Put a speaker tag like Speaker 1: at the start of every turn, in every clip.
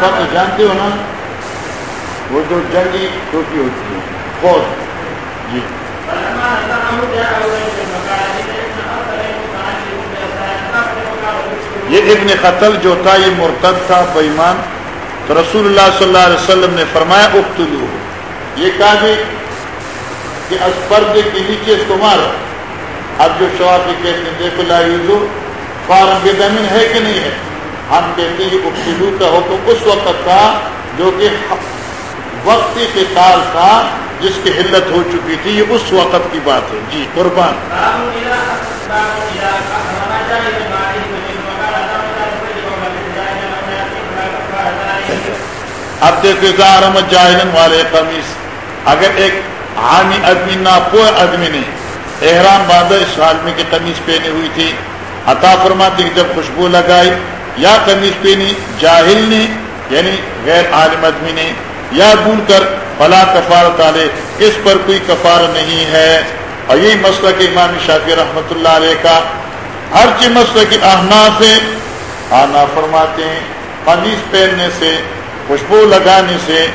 Speaker 1: جبا تو جانتے ہو نا، وہ جو جنگی ٹوپی ہوتی ہے، فوج۔ جی۔ یہ ابن قتل جو تھا، یہ مرتد تھا بےمان تو رسول اللہ صلی اللہ علیہ وسلم نے فرمایا اختلو یہ کہا بھی کہ اس پردے کے نیچے اس کو مارو۔ اب جو شواب کہتے ہیں، دیکھو، لا یوزو، فارم کے زمین ہے کہ نہیں ہے؟ ہم کہتے ہیں اختلو کا حکم اس وقت تھا جو کہ وقتی قتال تھا جس کی حلت ہو چکی تھی یہ اس وقت کی بات ہے۔ جی قربان۔ اب دیکھو زارم جاہلن والے قمیص۔ اگر ایک عامی آدمی ناپو آدمی نے احرام باندھا اس عالمی کی قمیص پہنی ہوئی تھی، عطا فرماتی کہ جب خوشبو لگائی یا قمیص پہنی، جاہل نے یعنی غیر عالم آدمی نے یا بھول کر فلا کفارت علیہ، اس پر کوئی کفار نہیں ہے۔ اور یہی مسئلہ کہ امام شافی رحمۃ اللہ علیہ کا ہر چیز مسئلہ کی احناف سے آنا ہاں فرماتے ہیں۔ قمیص پہننے سے، خوشبو لگانے سے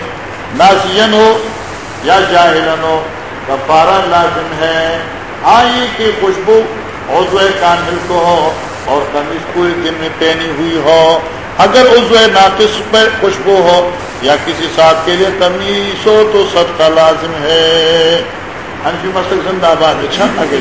Speaker 1: ناسین ہو یا جاہلن ہو، کفارہ لازم ہے۔ ہاں آئی کی خوشبو عضو کامل کو ہو۔ اور قمیض پورے دن میں پہنی ہوئی ہو، اگر عضو ناقص پہ خوشبو ہو یا کسی ساتھ کے لیے تمیز ہو تو سب کا لازم ہے۔ انجی مسلک زندہ آباد اچھا آگے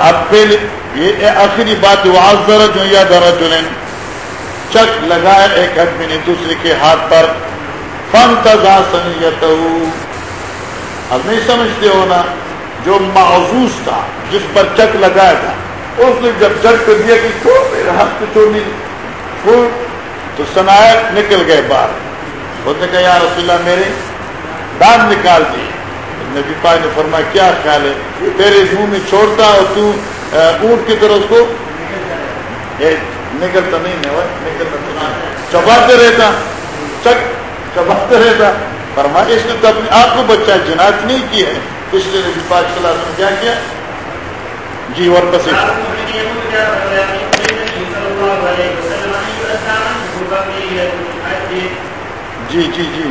Speaker 1: اب پھر یہ آخری بات واض درج ہو یا درج چک لگایا ایک آدمی نے دوسرے کے ہاتھ پر۔ فن تزا سنیت اب نہیں سمجھتے ہو نا، جو معذوس تھا، جس پر چک لگایا تھا، اس نے جب چک کر دیا کہ تو میرے ہاتھ کو چھوڑ نہیں۔ تو سنایا نکل گئے باہر۔ بولتے کہ یا رسول اللہ، میرے دان نکال دیے۔ نبی پاک نے فرمایا کیا خیال ہے تیرے منہ میں چھوڑتا اور تو اونٹ کی طرح اس کو نکلتا نہیں نکلتا چباتے رہتا چک چباتے رہتا فرمایا اس نے تو اپنے آپ کو بچہ جنات نہیں کی ہے اس لیے نبی پاک صلی اللہ علیہ وسلم کیا کیا جی اور بس جی جی جی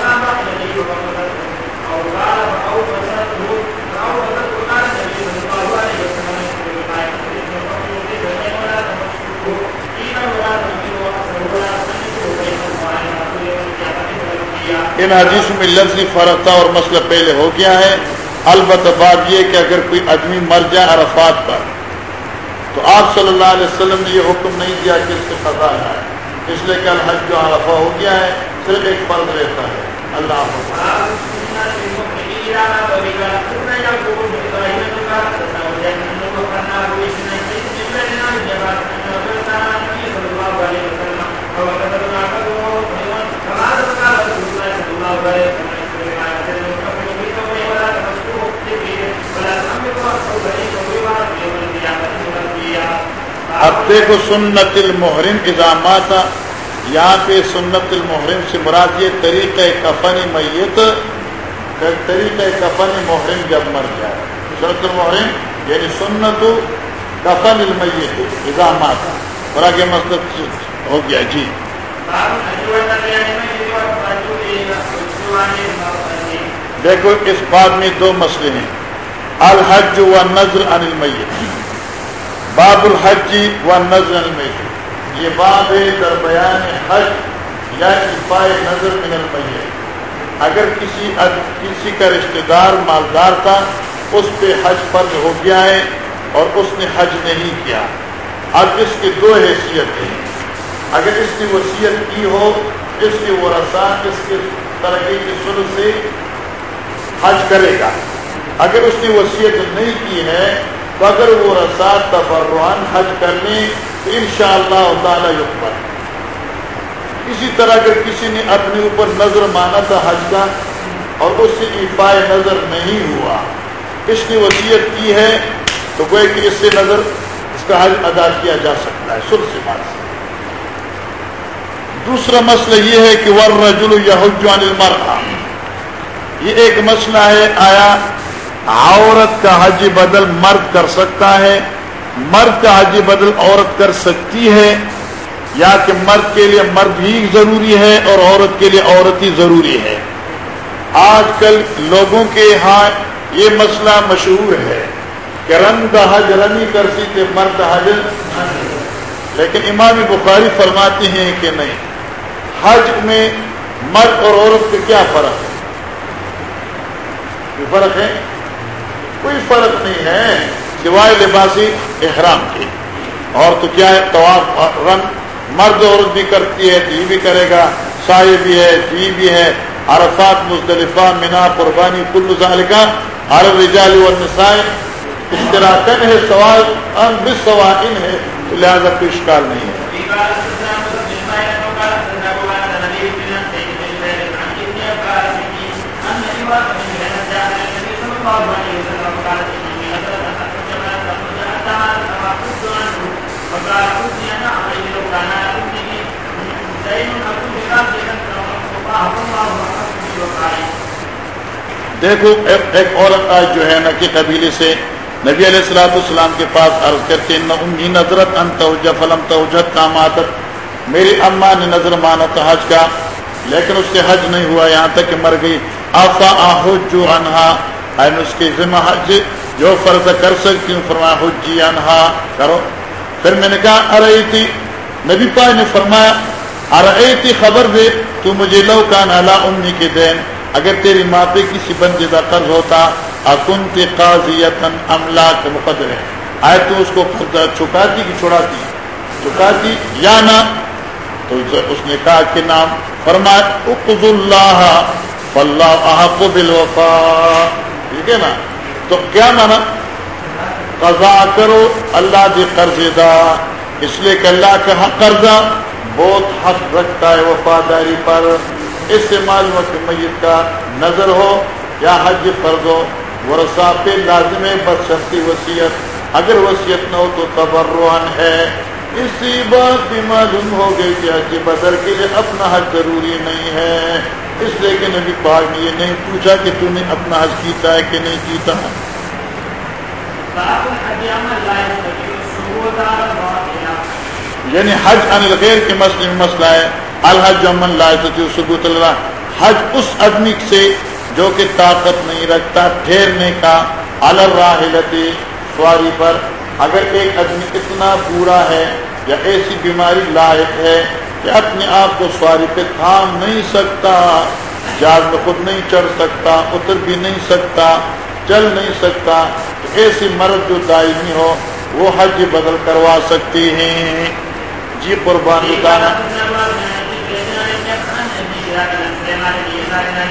Speaker 1: ان حدیثوں میں لفظی فرق تھا اور مسئلہ پہلے ہو گیا ہے۔ البتہ بات یہ کہ اگر کوئی آدمی مر جائے عرفات پر، تو آپ صلی اللہ علیہ وسلم نے یہ حکم نہیں دیا کہ اس سے قضا ہے اس لیے کہ الحج جو عرفہ ہو گیا ہے، صرف ایک فرض رہتا ہے۔ اللہ اب دیکھو سنت المحرم اضامات یہاں پہ سنت المحرم سے مراد یہ طریقہ کفن میت، طریقہ کفن محرم جب مر جائے۔ سنت المحرم یعنی سنت کفن المیت اضامات اور آگے مطلب ہو گیا جی۔ دیکھو اس بات میں دو مسئلے ہیں۔ الحج و نظر ان المیت۔ باب الحج و نظر المیت۔ یہ باب ہے درمیان حج یعنی یا افائے نظر من المیت۔ اگر کسی کسی کا رشتہ دار، مالدار تھا، اس پہ حج فرض ہو گیا ہے اور اس نے حج نہیں کیا۔ اب اس کی دو حیثیت ہیں۔ اگر اس کی وصیت کی ہو، اس کی وہ اس کے ترقی کی سر سے حج کرے گا۔ اگر اس نے وصیت نہیں کی ہے، تو اگر وہ رسات تفرحان حج کرنے تو ان شاء اللہ تعالیٰ یقبر اسی طرح اگر کسی نے اپنے اوپر نظر مانا تھا حج کا، اور اس سے افائے نظر نہیں ہوا، اس نے وصیت کی ہے، تو کوئی کہ اس سے نظر، اس کا حج ادا کیا جا سکتا ہے سر سے بات۔ سے دوسرا مسئلہ یہ ہے کہ ور رجل یا حجوان یہ ایک مسئلہ ہے، آیا عورت کا حج بدل مرد کر سکتا ہے، مرد کا حج بدل عورت کر سکتی ہے، یا کہ مرد کے لیے مرد ہی ضروری ہے اور عورت کے لیے عورت ہی ضروری ہے۔ آج کل لوگوں کے ہاں یہ مسئلہ مشہور ہے کہ رنگ حج رنگی کرتی تھے مرد حج لیکن امام بخاری فرماتے ہیں کہ نہیں۔ حج میں مرد اور عورت کے کیا فرق ہے؟ کوئی فرق ہے۔ کوئی فرق نہیں ہے سوائے لباسی احرام کی۔ اور تو کیا ہے؟ طواف رنگ مرد عورت بھی کرتی ہے تو یہ بھی کرے گا، سائے بھی ہے جی بھی ہے۔ عرفات مصطلفہ مینا، قربانی، کل ذالکہ عرب رجال والنساء اشتراکن ہے سوال ان بس سوائن ہے، لہذا کوئی اشکال نہیں ہے۔ دیکھو، ایک عورت آج جو ہے نا کہ قبیلے سے نبی علیہ السلاۃ السلام کے پاس عرض کرتے امی نظرت ان توجہ، فلم توجہ کام عادت میری اما نے نظر مانا تھا حج کا، لیکن اس سے حج نہیں ہوا، یہاں تک کہ مر گئی۔ آفا آج جو انہا اس کے ذمہ حج جو فرض کر سکتی ہوں، فرمایا، حجی انہا کرو۔ پھر میں نے کہا ارے تھی نبی پاک نے فرمایا ارے تھی خبر دے، تو مجھے لو کا نالا امی کے دین۔ اگر تیری ماں پہ کسی بندے کا قرض ہوتا اکن کے قاضیتن املا کے مقدر ہے آئے تو اس کو چکاتی کہ چھڑاتی؟ چکاتی یا نہ؟ تو اس نے کہا کہ نام فرما اقض اللہ فاللہ احق بالوفا ٹھیک ہے نا؟ تو کیا مانا؟ قضا کرو اللہ دی قرض دا۔ اس لیے کہ اللہ کا حق قرضہ بہت حق رکھتا ہے وفاداری پر۔ اس سے معلوم کہ میت کا نظر ہو یا حج فرض ہو ورثہ پہ لازم بس شرطی وصیت۔ اگر وصیت نہ ہو تو تبرعن ہے۔ اسی بات بھی معلوم ہو گئی کہ حج بدر کے لیے اپنا حج ضروری نہیں ہے۔ اس لیے کہ نبی پاک نے یہ نہیں پوچھا کہ تو نے اپنا حج کیتا ہے کہ نہیں کیتا۔ یعنی حج ان الغیر کے مسئلے میں مسئلہ ہے۔ الحج امن ثبوت اللہ حج اس آدمی سے جو کہ طاقت نہیں رکھتا، ٹھہرنے کا الراحلتی سواری پر۔ اگر ایک آدمی اتنا پورا ہے یا ایسی بیماری لاحق ہے کہ اپنے آپ کو سواری پہ تھام نہیں سکتا جاگ میں خود نہیں چڑھ سکتا، اتر بھی نہیں سکتا، چل نہیں سکتا، تو ایسی مرد جو دائمی ہو، وہ حج بدل کروا سکتی ہیں۔ جی قربان بتانا استعمال کیے سارے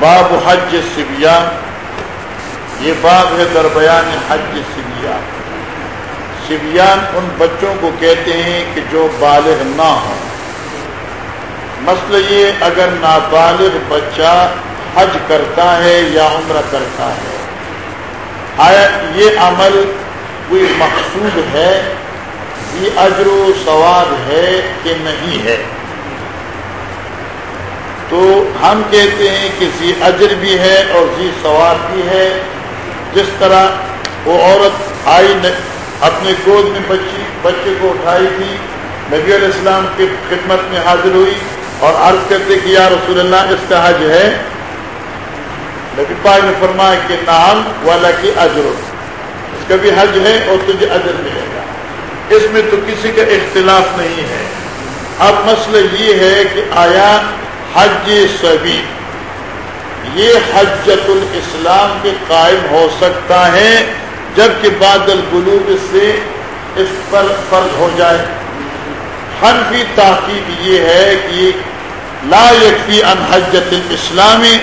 Speaker 1: باب حج سبیان یہ باب ہے در بیان حج سبیان سبیان ان بچوں کو کہتے ہیں کہ جو بالغ نہ ہوں۔ مسئلہ یہ اگر نابالغ بچہ حج کرتا ہے یا عمرہ کرتا ہے۔ آیا یہ عمل کوئی مقصود ہے؟ یہ اجر و ثواب ہے کہ نہیں ہے؟ تو ہم کہتے ہیں کہ زی اجر بھی ہے اور زی ثواب بھی ہے۔ جس طرح وہ عورت آئی اپنے گود میں بچی بچے کو اٹھائی تھی، نبی علیہ السلام کی خدمت میں حاضر ہوئی اور عرض کرتے کہ یا رسول اللہ، اس کا حج ہے، نبی پاک نے فرمایا کہ نام والا کی اجر۔ اس کا بھی حج ہے اور تجھے اجر ملے گا۔ اس میں تو کسی کا اختلاف نہیں ہے۔ اب مسئلہ یہ ہے کہ آیا حج سبھی۔ یہ حجت الاسلام کے قائم ہو سکتا ہے، جبکہ بادل گلوب سے اس پر فرض ہو جائے۔ حنفی تحقیق یہ ہے کہ لا یکفی ان حجت اسلامی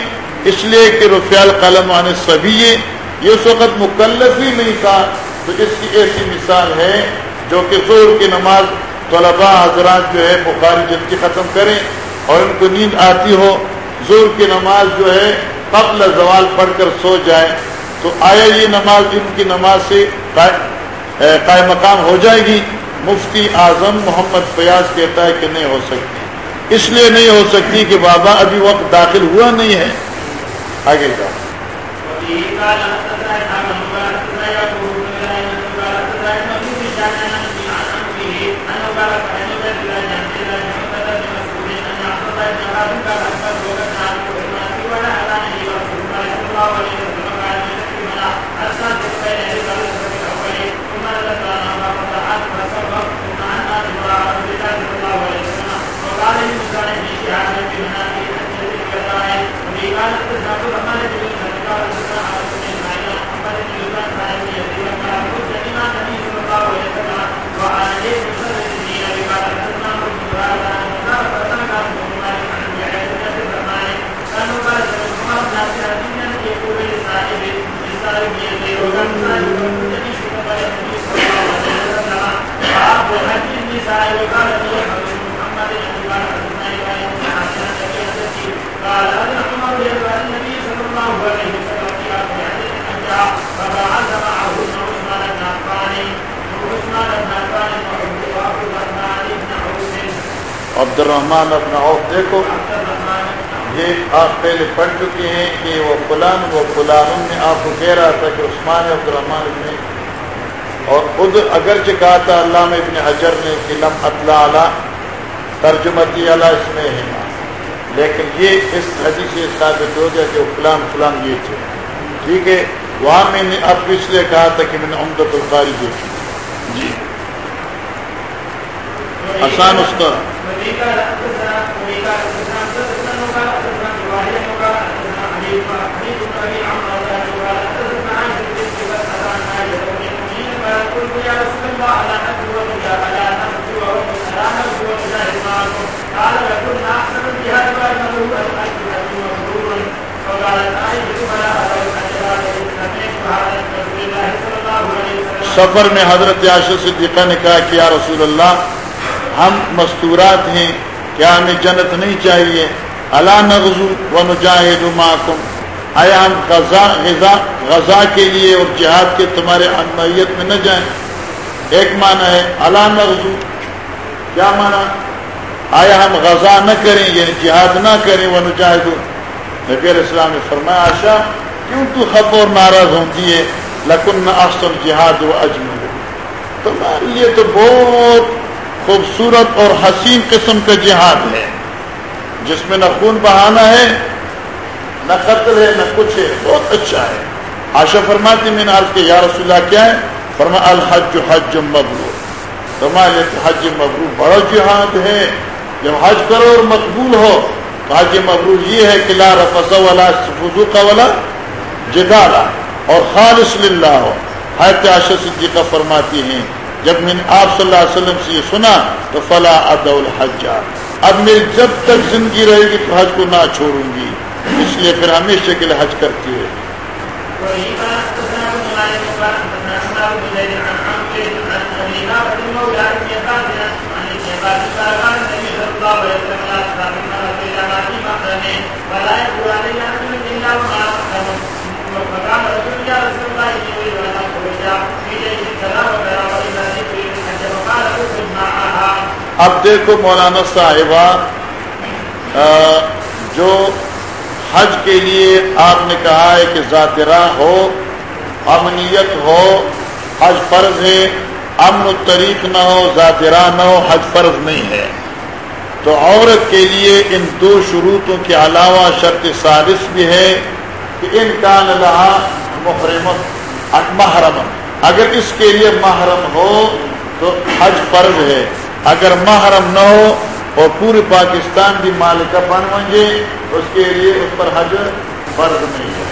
Speaker 1: اس لیے کہ رفیع القلم آنے سبھی یہ اس وقت مکلف ہی نہیں تھا۔ تو اس کی ایسی مثال ہے جو کہ زور کی نماز طلباء حضرات جو ہے، بخاری جلدی ختم کریں۔ اور ان کو نیند آتی ہو زور کی نماز جو ہے، قبل زوال پڑھ کر سو جائے، تو آیا یہ نماز ان کی نماز سے قائم مقام ہو جائے گی؟ مفتی اعظم محمد فیاض کہتا ہے کہ نہیں ہو سکتی۔ اس لیے نہیں ہو سکتی کہ بابا ابھی وقت داخل ہوا نہیں ہے۔ آگے جاؤ۔ عبد الرحمان اپنا عوف دیکھو۔ یہ آپ پہلے پڑھ چکے ہیں کہ وہ فلان وہ فلان نے آپ کو کہہ رہا تھا کہ عثمان عبد الرحمان ابن اور خود اگرچہ کہا تھا علامہ ابن حجر نے کہ لم اطلاع علی ترجمتی علی اس میں ہے لیکن یہ اس حدیث سے ثابت ہو گیا کہ وہ فلان فلان یہ تھے۔ ٹھیک ہے، وہاں میں نے اب اس لیے کہا تھا کہ میں نے عمدت القاری دیکھی جی۔ آسان اس کا۔ سفر میں حضرت عاشق صدیقہ نے کہا کہ، یا رسول اللہ، ہم مستورات ہیں، کیا ہمیں جنت نہیں چاہیے؟ اللہ نغزو و نجاہد معکم. آیا ہم غزا غزا غزا کے لیے اور جہاد کے تمہارے انمائیت میں نہ جائیں۔ ایک معنی ہے اللہ نغزو. کیا معنی؟ آیا ہم غزا نہ کریں یعنی جہاد نہ کریں وہ نجاہد نبی علیہ السلام نے فرمایا، آشا، کیوں تو خف اور ناراض ہوتی ہے لکن افسر جہاد و اجمل۔ تمہارے لیے تو بہت خوبصورت اور حسین قسم کا جہاد ہے۔ جس میں نہ خون بہانا ہے، نہ قتل ہے، نہ کچھ ہے۔ بہت اچھا ہے۔ آشا فرماتی، میں نے عرض کے یا رسول اللہ، کیا ہے؟ فرما الحج حج مبرور۔ تمہارے حج مبرور بڑا جہاد ہے۔ جب حج کرو اور مقبول ہو، تو حج مبرور یہ ہے کہ لا رفس والا فضوقہ والا جدالا اور خالص للہ ہو۔ حیرت عاشا صدیقہ فرماتی ہیں، جب میں نے آپ صلی اللہ علیہ وسلم سے یہ سنا، تو فلا اد الحج۔ اب میری جب تک زندگی رہے گی، تو حج کو نہ چھوڑوں گی۔ اس لیے پھر ہمیشہ کے لیے حج کرتی ہے اب دیکھو مولانا صاحبہ جو حج کے لیے آپ نے کہا ہے کہ ذاترا ہو، امنیت ہو، حج فرض ہے، امن و طریق نہ ہو ذاترا نہ ہو، حج فرض نہیں ہے۔ تو عورت کے لیے ان دو شروطوں کے علاوہ شرط سالس بھی ہے کہ ان کا نلحا محرم محرم اگر اس کے لیے محرم ہو تو حج فرض ہے۔ اگر محرم نہ ہو اور پورے پاکستان کی مالکہ بن منگے اس کے لیے اس پر حج فرض نہیں ہے۔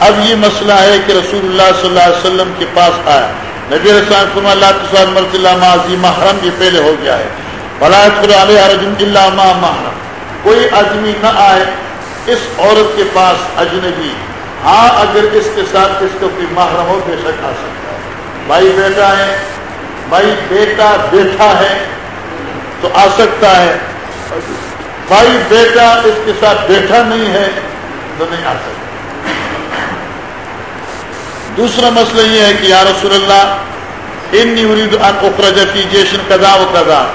Speaker 1: اب یہ مسئلہ ہے کہ رسول اللہ صلی اللہ علیہ وسلم کے پاس آیا۔ نبی رسول اللہ مرت اللہ ماضی محرم یہ پہلے ہو گیا ہے۔ اللہ محرم کوئی آدمی نہ آئے اس عورت کے پاس اجنبی ہاں اگر اس کے ساتھ اس کو کوئی محرم ہو، بے شک آ سکتا ہے۔ بھائی بیٹا ہے، بھائی بیٹا بیٹھا ہے تو آ سکتا ہے۔ بھائی، بیٹا اس کے ساتھ بیٹھا نہیں ہے تو نہیں آ سکتا۔ دوسرا مسئلہ یہ ہے کہ یا رسول اللہ ان اخرج فی جیشن کدا و کدا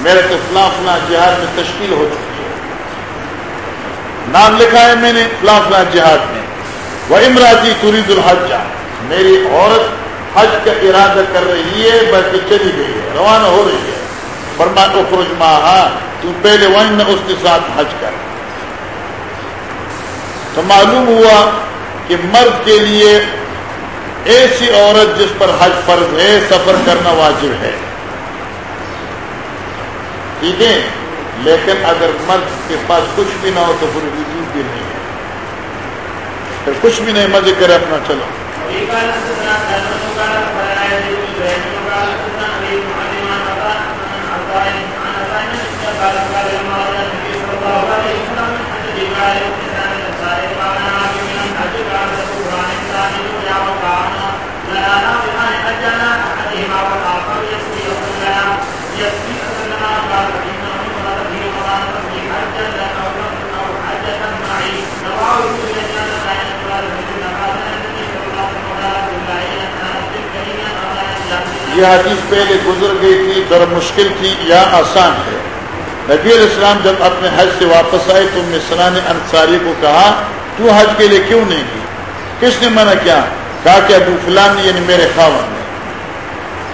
Speaker 1: میرے تو فلاں فلاں جہاد میں تشکیل ہو چکی ہے۔ نام لکھا ہے میں نے فلاں فلاں جہاد میں۔ وہ امراضی ترید الحج۔ میری عورت حج کا ارادہ کر رہی ہے، بلکہ چلی گئی ہے، روانہ ہو رہی ہے۔ فرما اخرج ماہا، تو پہلے وہیں اس کے ساتھ حج کر۔ تو معلوم ہوا کہ مرد کے لیے ایسی عورت جس پر حج فرض ہے، سفر کرنا واجب ہے۔ ٹھیک ہے؟ لیکن اگر مرد کے پاس کچھ بھی نہ ہو تو پھر وجود بھی نہیں ہے۔ پھر کچھ بھی نہیں، مزے کرے اپنا چلو۔ یہ حدیث پہلے گزر گئی تھی در مشکل تھی یا آسان ہے۔ نبی علیہ السلام جب اپنے حج سے واپس آئے تو مسلان انصاری کو کہا، تو حج کے لیے کیوں نہیں کی کس نے منع کیا؟ کہا کہ ابو فلان یعنی میرے خاون نے۔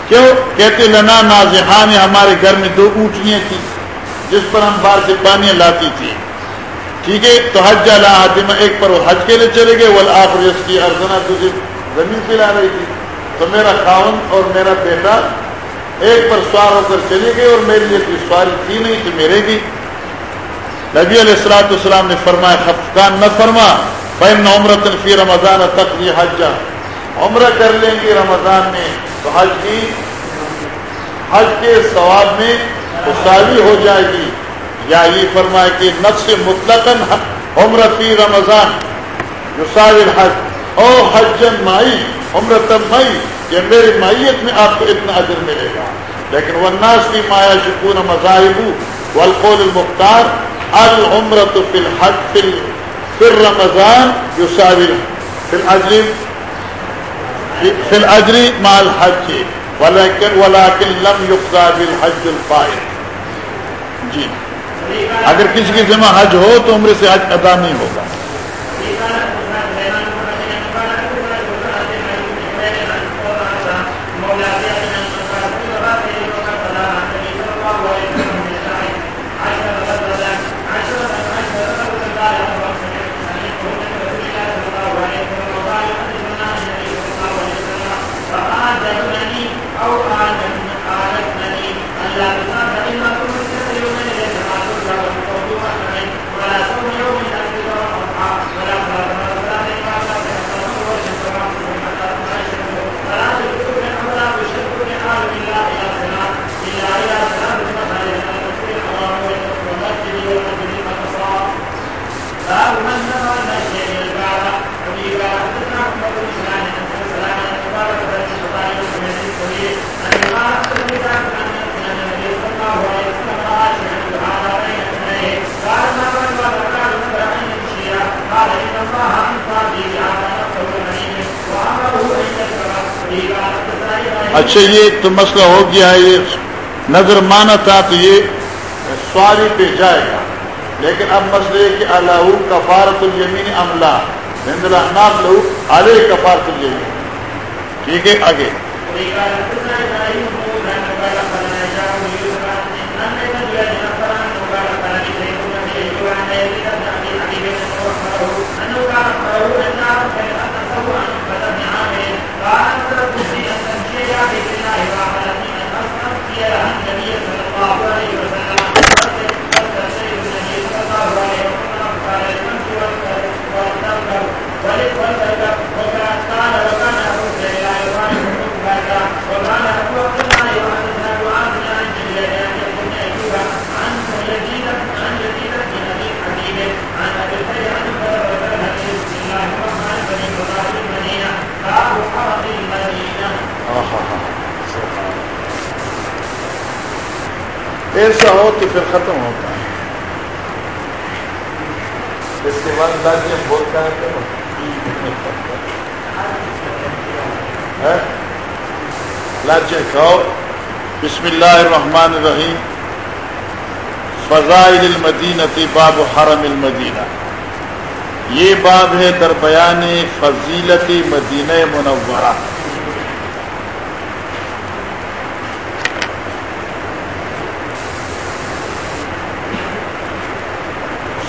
Speaker 1: کیوں؟ کہتے، لنا نازحان، ہمارے گھر میں دو اونٹیاں تھیں، جس پر ہم باہر سے پانی لاتی تھی ٹھیک ہے، تو حج اللہ ایک پر وہ حج کے لیے چلے گئے وہ آپ کی ارزنا تجھے زمین پہ لا رہی تھی۔ تو میرا خاون اور میرا بیٹا ایک پر سوار ہو کر چلی گئی اور میرے لیے کوئی سواری تھی نہیں تو میرے گی نبی علیہ السلاۃ السلام نے فرمایا خفقان نہ فرما فن عمرت فی رمضان تک یہ عمرہ کر لیں گے رمضان میں، تو حج کی حج کے ثواب میں اساوی ہو جائے گی۔ یا یہ فرمائے کہ نفس مطلق عمر فی رمضان جو حج۔ او حجن مائی عمر مئی یہ میری مائیت میں آپ کو اتنا اجر ملے گا۔ لیکن وہ ناس کی مایا شکون مذاہب والقول المختار، العمرت فی الحج فی پھر رمضان یساوی فی الاجر، فی الاجری مال حج ولیکن ولیکن لم یقضا بالحج الفائل۔ جی۔ اگر کسی کی ذمہ حج ہو تو عمر سے حج ادا نہیں ہوگا۔ اچھا یہ تو مسئلہ ہو گیا ہے، یہ نظر مانا تھا تو یہ سواری پہ جائے گا۔ لیکن اب مسئلہ یہ کہ اللہ کفارت المین عملہ نام لو علیہ کفارت المین ٹھیک ہے، آگے ایسا ہو تو پھر ختم ہوتا ہے۔ اس کے بعد لاجم بولتا ہے لاجم کھاؤ بسم اللہ الرحمن الرحیم۔ فضائل المدینہ باب حرم المدینہ۔ یہ باب ہے در بیان فضیلت مدینہ منورہ۔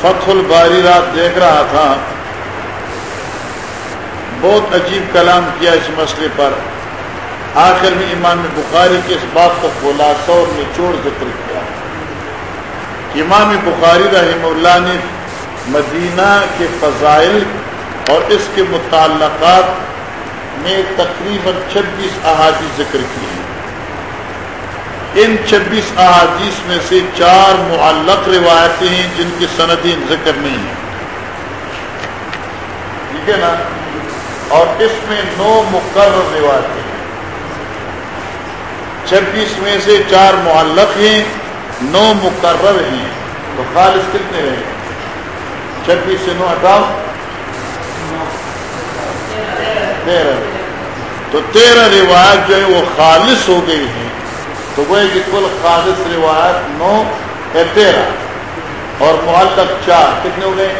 Speaker 1: فتح الباری رات دیکھ رہا تھا۔ بہت عجیب کلام کیا اس مسئلے پر۔ آخر میں امام بخاری کے اس بات کو خلاصہ اور نچوڑ ذکر کیا۔ امام بخاری رحم اللہ نے مدینہ کے فضائل اور اس کے متعلقات میں تقریباً چھبیس احادیث ذکر کی ان چھبیس احادیث میں سے چار معلق روایتیں ہیں جن کی سندی ذکر نہیں ہے ٹھیک ہے نا؟ اور اس میں نو مقرر روایتیں ہیں۔ چھبیس میں سے چار معلق ہیں، نو مقرر ہیں۔ تو خالص کتنے رہے چھبیس سے نو ہٹاؤ۔ تیرہ۔ تو تیرہ روایت جو ہے وہ خالص ہو گئی ہیں۔ تو وہ کل خالص روایت نو ہے تیرہ اور معلق چار کتنے ہو گئے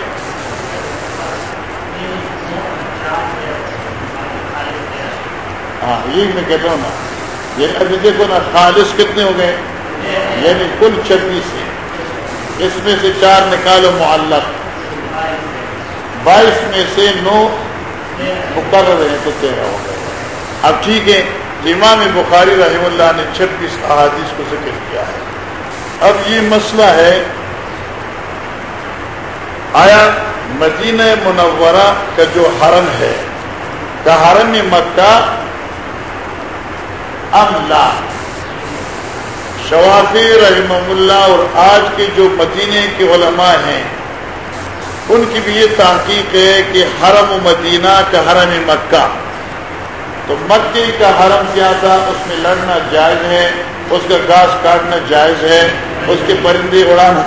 Speaker 1: ہاں یہ میں کہتا ہوں نا، یہ ابھی دیکھو نا، خالص کتنے ہو گئے؟ یعنی کل چھبیس ہے اس میں سے چار نکالو معلق۔ بائیس میں سے نو مقرر ہیں تو تیرہ ہو گئے۔ اب ٹھیک ہے امام بخاری رحم اللہ نے چھبیس احادیث کو ذکر کیا ہے۔ اب یہ مسئلہ ہے، آیا مدینہ منورہ کا جو حرم ہے، کا حرم مکہ املا شوافی رحم اللہ اور آج کے جو مدینے کے علماء ہیں، ان کی بھی یہ تحقیق ہے کہ حرم مدینہ کا حرم مکہ۔ تو مکی کا حرم کیا تھا اس میں لڑنا جائز ہے، اس کا گھاس کاٹنا جائز ہے، اس کے پرندے اڑانا۔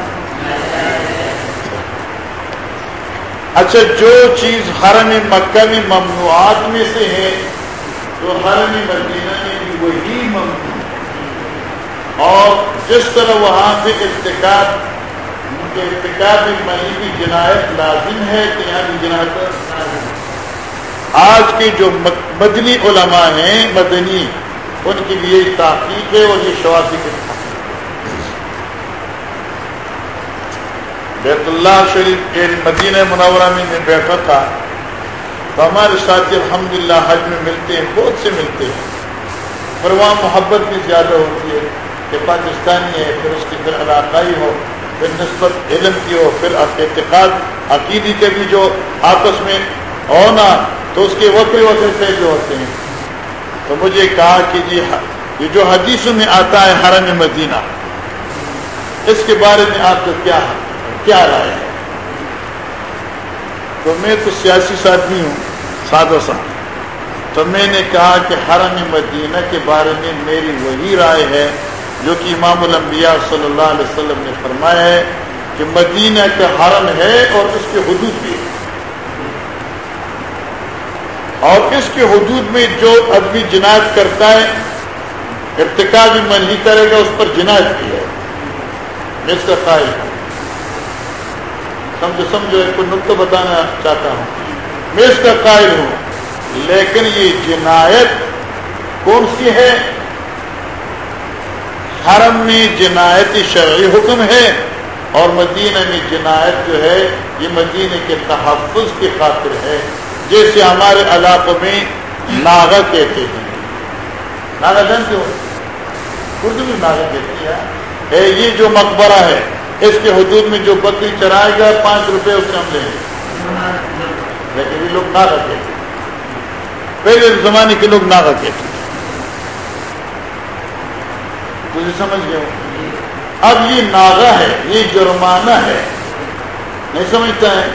Speaker 1: اچھا جو چیز حرم مکہ میں ممنوعات میں سے ہے، تو حرم مدینہ میں بھی وہی ممنوع اور جس طرح وہاں پہ ارتقاب ارتقاب منی کی جنایت لازم ہے، کہ یہاں کی جنایت آج کے جو مدنی علماء ہیں، مدنی، ان کے لیے تحقیق ہے اور یہ شوافی کے بیت اللہ شریف مدینہ منورہ میں میں بیٹھا تھا، تو ہمارے ساتھی الحمد للہ حج میں ملتے ہیں، بہت سے ملتے ہیں۔ پھر وہاں محبت بھی زیادہ ہوتی ہے کہ پاکستانی ہے، پھر اس کی پھر علاقائی ہو، پھر نسبت علم کی ہو، پھر اعتقاد عقیدی کے بھی جو آپس میں ہونا تو اس کے وقت وقت سے جو ہوتے ہیں۔ تو مجھے کہا کہ جی یہ جو حدیثوں میں آتا ہے حرم مدینہ، اس کے بارے میں آپ کو کیا کیا رائے ہے؟ تو میں تو سیاسی آدمی ہوں، سادہ سا۔ تو میں نے کہا کہ حرم مدینہ کے بارے میں میری وہی رائے ہے، جو کہ امام الانبیاء صلی اللہ علیہ وسلم نے فرمایا ہے کہ مدینہ کا حرم ہے اور اس کے حدود بھی ہے اور اس کے حدود میں جو ادبی جنایت کرتا ہے ارتقابی من ہی کرے گا، اس پر جنایت کی ہے۔ میں اس کا قائل ہوں۔ سمجھو سمجھو، ایک نقطہ بتانا چاہتا ہوں۔ میں اس کا قائل ہوں۔ لیکن یہ جنایت کون سی ہے؟ حرم میں جنایت شرعی حکم ہے اور مدینہ میں جنایت جو ہے، یہ مدینہ کے تحفظ کی خاطر ہے۔ جیسے ہمارے علاقوں میں ناگا کہتے ہیں۔ ناگا جانتے ہو؟ اردو میں ناگا کہتے ہیں یہ جو مقبرہ ہے، اس کے حدود میں جو بکری چرائے گا، پانچ روپے اس سے ہم لیں گے۔ لیکن یہ لوگ ناگا کہتے ہیں۔ پہلے زمانے کے لوگ ناگا کہتے ہیں۔ تجھے سمجھ گئے اب یہ ناگا ہے، یہ جرمانہ ہے۔ نہیں سمجھتا ہے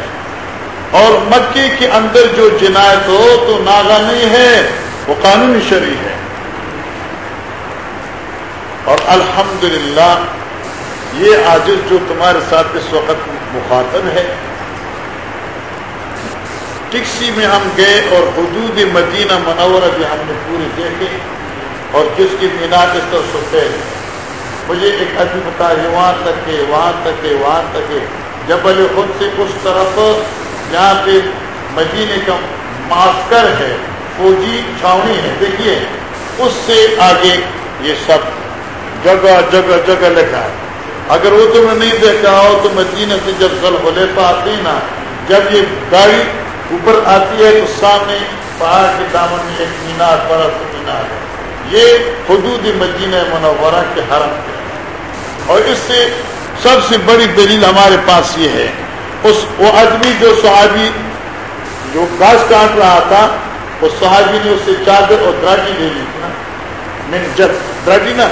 Speaker 1: اور مکے کے اندر جو جنایت ہو تو ناگا نہیں ہے، وہ قانونی شرعی ہے۔ اور الحمدللہ، یہ عاجز جو تمہارے ساتھ اس وقت مخاطب ہے۔ ٹکسی میں ہم گئے اور حدود مدینہ منورہ بھی ہم نے پورے دیکھے۔ اور جس کی مینار اس طرح سوتے مجھے ایک آدمی بتا وہاں تک وہاں تک وہاں تک ہے جبل خود سے اس طرف جہاں پہ مدینے کا ماسکر ہے، فوجی چھاونی ہے۔ دیکھیے، اس سے آگے یہ سب جگہ جگہ جگہ لکھا ہے۔ اگر وہ تم نے نہیں دیکھا ہو تو مدینہ سے جب زل ہولے نا۔ جب یہ گاڑی اوپر آتی ہے تو سامنے پہاڑ کے دامن میں ایک مینار، بڑا سا مینار ہے۔ یہ حدود مدینہ منورہ کے حرم ہے۔ اور اس سے سب سے بڑی دلیل ہمارے پاس یہ ہے۔ اس وہ آدمی جو صحابی جو گھاس کاٹ رہا تھا اس صحابی نے اس سے چادر اور دراٹی لے لی۔ نا جب دراٹی نا،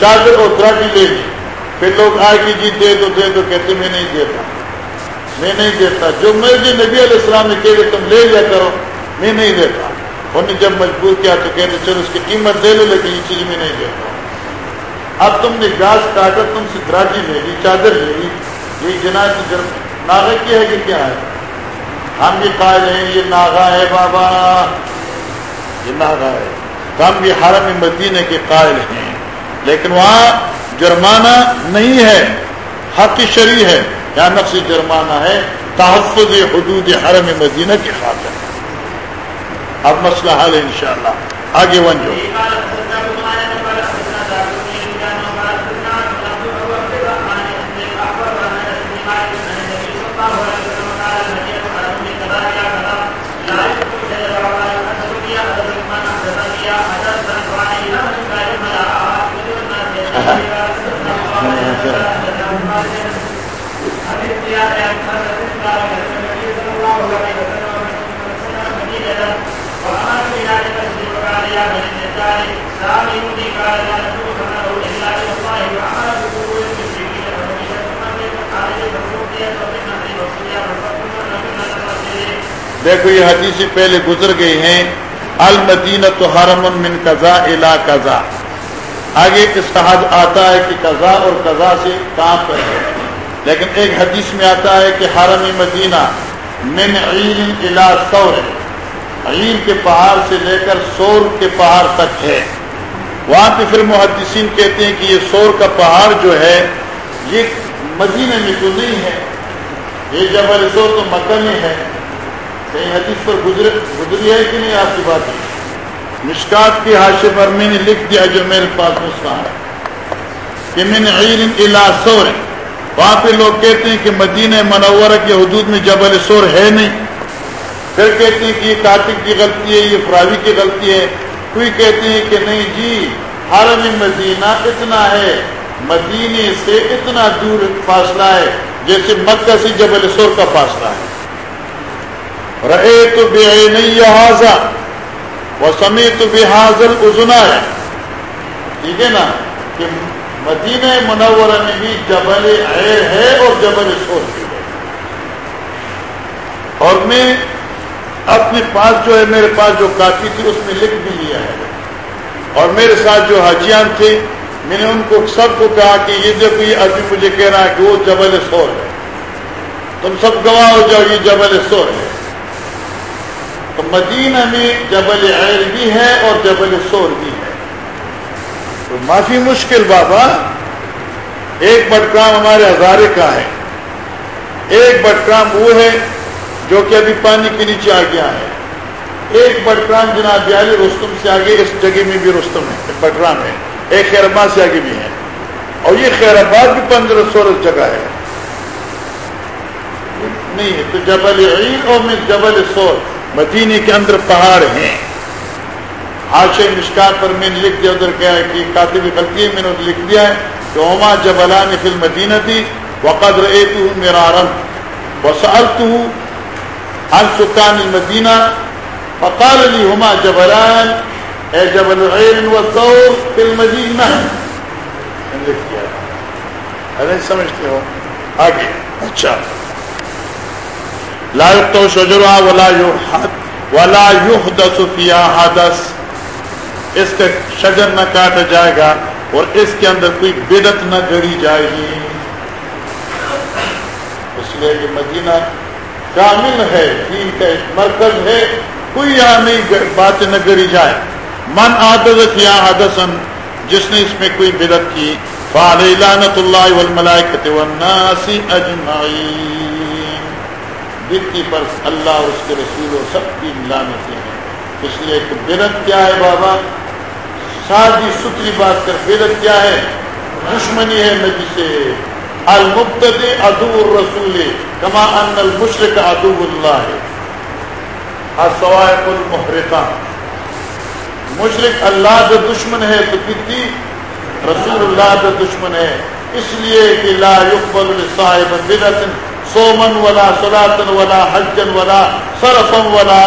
Speaker 1: چادر اور دراٹی لے لی۔ پھر لوگ آئے کہ جی دے دو دے دو، کہتے میں نہیں دیتا۔ میں نہیں دیتا۔ جو مرضی نبی علیہ السلام نے کہے تم لے لیا کرو، میں نہیں دیتا۔ انہوں نے جب مجبور کیا تو کہتے چلو اس کی قیمت دے لو، لیکن یہ چیز میں نہیں دیتا۔ اب تم نے گاس کاٹا، تم سے دراٹی لے لی، چادر لے لی۔ یہ جنا کی جرم ناغا کی ہے کہ کیا ہے؟ ہم بھی قائل ہیں، یہ ناغا ہے بابا۔ یہ ناغا ہے۔ ہم بھی حرم مدینہ کے قائل ہیں۔ لیکن وہاں جرمانہ نہیں ہے۔ حق شریع ہے۔ یا نقص جرمانہ ہے۔ تحفظ حدود حرم مدینہ کی خاطر۔ اب مسئلہ حل ہے انشاءاللہ۔ آگے ون جو۔ دیکھو، یہ حدیث پہلے گزر گئی ہیں۔ المدینہ تو حرم من قضا الا قضا آگے اس کا حد آتا ہے کہ قضا اور قضا سے کام پر ہے لیکن ایک حدیث میں آتا ہے کہ حرم مدینہ من عید الا سور عید کے پہاڑ سے لے کر سور کے پہاڑ تک ہے۔ وہاں پہ پھر محدثین کہتے ہیں کہ یہ سور کا پہاڑ جو ہے، یہ مدینہ میں تو نہیں ہے۔ یہ جبل سور تو مکہ میں ہے کہیں حدیث پر گزرے گزری ہے کہ نہیں، آپ کی بات مشکات کی حاشے پر میں نے لکھ دیا جو میرے پاس نسخہ ہے کہ میں نے عید الا سور۔ وہاں پہ لوگ کہتے ہیں کہ مدینہ منورہ کے حدود میں جبل سور ہے نہیں۔ پھر کہتے ہیں کہ یہ کاتک کی غلطی ہے، یہ فراوی کی غلطی ہے۔ کوئی کہتے ہیں کہ نہیں جی حرم مدینہ اتنا ہے، مدینے سے اتنا دور فاصلہ ہے، جیسے مکہ سے جبل سور کا فاصلہ ہے۔ رہے تو بے نہیں حاضا وہ سمی تو بے حاضل ازنا ہے۔ ٹھیک ہے نا؟ کہ مدینہ منورہ میں بھی جبل عیر ہے اور جبل سور بھی ہے۔ اور میں اپنے پاس جو ہے، میرے پاس جو کاپی تھی، اس میں لکھ بھی لیا ہے۔ اور میرے ساتھ جو حاجیان تھے، میں نے ان کو، سب کو کہا کہ یہ دیکھو، یہ ابھی مجھے کہہ رہا ہے کہ وہ جبل سور ہے۔ تم سب گواہ ہو جاؤ، یہ جبل سور ہے۔ تو مدینہ میں جبل عیر بھی ہے اور جبل سور بھی ہے۔ تو معافی مشکل بابا، ایک بٹکام ہمارے ہزارے کا ہے۔ ایک بٹکام وہ ہے جو کہ ابھی پانی کے نیچے آ گیا ہے۔ ایک بٹرام جناب بیالی رستم سے آگے اس جگہ میں بھی رستم ہے بٹرام ہے، ایک خیر آباد سے آگے بھی ہے۔ اور یہ خیر آباد بھی پندرہ سولہ جگہ ہے۔ نہیں تو جبل عید اور میں جبل سور مدینے کے اندر پہاڑ ہیں۔ آشے مشکار پر میں نے لکھ دیا، ادھر کیا ہے کہ کاتبی غلطی ہے، میں نے لکھ دیا ہے کہ اوما جبلان فی المدینہ تھی وقد رأیتو میرا رم وسألتو عن سکان المدینہ فقال لي هما جبلان اے جبل العين والثور في المدينة. ارے سمجھتے ہو آگے اچھا لا يقطع شجرها ولا يحد ولا يحدث فيها حدث. اس کا شجر نہ کاٹا جائے گا اور اس کے اندر کوئی بدت نہ گڑی جائے گی۔ اس لیے کہ مدینہ کامل ہے دین کا ایک مرکز ہے، کوئی یہاں نہیں بات نہ کری جائے۔ من عادت یا حدثن جس نے اس میں کوئی بدت کی، فعلی لعنت اللہ والملائکت والناس اجمعین۔ بتی پر اللہ اور اس کے رسول و سب کی لعنتیں ہیں۔ اس لیے کہ بدت کیا ہے بابا؟ سادی ستری بات کر بدت کیا ہے؟ دشمنی ہے نبی سے۔ المبتد ادو الرسول، کما ان المشرق ادو اللہ. ہے المحرقہ. مشرق اللہ کا دشمن ہے، تو کتنی؟ رسول اللہ کا دشمن ہے. اس لیے کہ لا يقبل لصاحب بدعت صومن ولا صلاۃ ولا حجن ولا صرفا ولا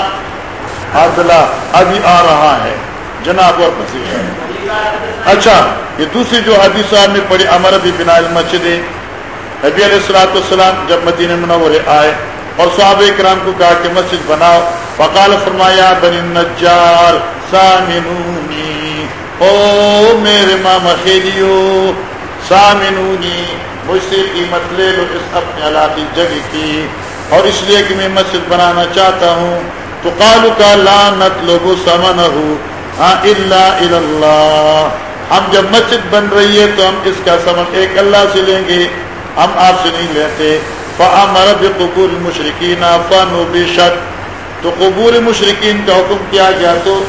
Speaker 1: عدلا ابھی آ رہا ہے، جناب اور مسیح اچھا یہ دوسری جو حدیث صاحب نے پڑھی، امر بھی بنا المسجد نبی علیہ السلاۃ والسلام جب مدینہ منورے آئے اور صحابہ کرام کو کہا کہ مسجد بناؤ، فقال فرمایا، بنی نجار سامنونی، او میرے ماما خیلیو، سامنونی، مجھ سے قیمت لے لو اس اپنے علاقی جگہ کی، اور اس لیے کہ میں مسجد بنانا چاہتا ہوں۔ تو قالو کا لانت لوگو سمن ہاں اللہ اللہ۔ ہم جب مسجد بن رہی ہے تو ہم اس کا سمن ایک اللہ سے لیں گے۔ ہم آپ سے نہیں لیتے فامر بقبول مشرقین فانو بے شک تو قبور مشرقین کا حکم کیا گیا تو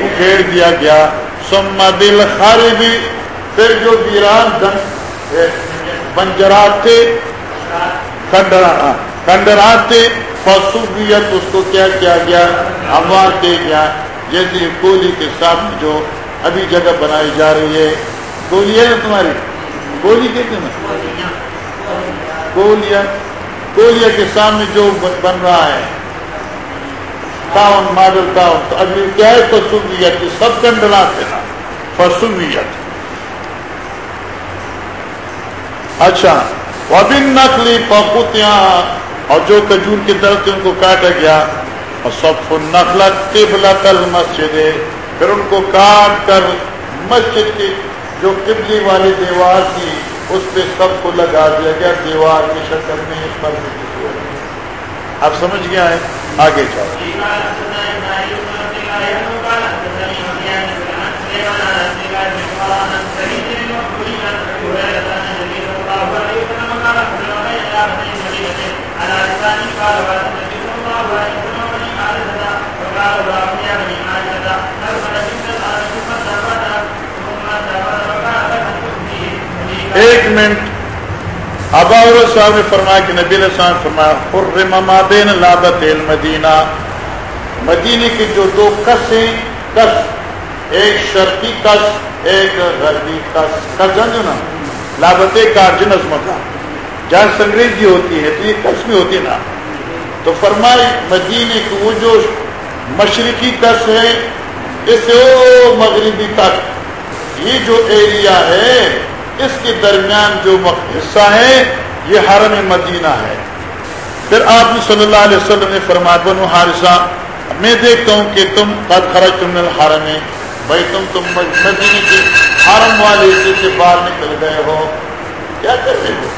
Speaker 1: اکھیڑ دیا گیا۔ سما دل خاربی پھر جو ویران بنجرات تھے کھنڈرات تھے فصوبیت اس کو کیا کیا گیا؟ ہموار دے گیا۔ جیسے کولی کے ساتھ جو ابھی جگہ بنائی جا رہی ہے۔ گولی ہے نا تمہاری۔ گولی کہتے ہیں گولیا گولیا کے سامنے جو بن رہا ہے۔ ٹاؤن ماڈل ٹاؤن تو ابھی کیا ہے فسویت سب کنڈلات ہے نا فسویت اچھا۔ وبن نقلی پخوتیاں اور جو کجور کے درخت ان کو کاٹا گیا۔ اور سب کو نقل قبل کل مسجد پھر ان کو کاٹ کر مسجد کی جو قبلی والی دیوار تھی، اس پہ سب کو لگا دیا گیا، دیوار کی شکل میں پر اب سمجھ گیا ہے آگے جاؤ۔ ایک منٹ ابا صاحب نے فرمایا کہ نبی علیہ السلام فرمایا، حرم ما بین لابت المدینہ۔ مدینے کے جو دو کس ہیں کس ایک شرقی کس ایک غربی کس کس جو نا؟ لابت کا جنزم کا جہاں سنگریزی ہوتی ہے، تو یہ کس میں ہوتی نا۔ تو فرمائے مدینے کی وہ جو مشرقی کس ہے، اس مغربی تک۔ یہ جو ایریا ہے اس کے درمیان جو حصہ ہے، یہ حرم مدینہ ہے۔ پھر آپ نے صلی اللہ علیہ وسلم نے فرمایا، بنو حارثہ، میں دیکھتا ہوں کہ تم قد خرج تم نے حرم بھائی تم تم مدینے کے حرم والے حصے سے باہر نکل گئے ہو۔ کیا کر رہے ہو؟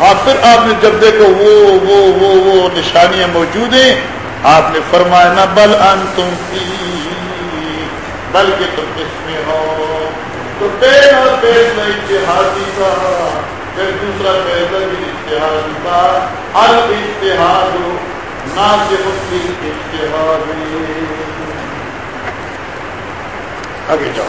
Speaker 1: ہاں پھر آپ نے جب دیکھو وہ وہ وہ وہ نشانیاں موجود ہیں، آپ نے فرمایا، نہ بل ان تم کی بلکہ تم اس میں ہو۔ تو پہلا فیصلہ اتحادی کا پھر دوسرا فیصلہ بھی اتحادی کا، ہر اتحاد ہو نہ صرف اتحاد آگے جاؤ۔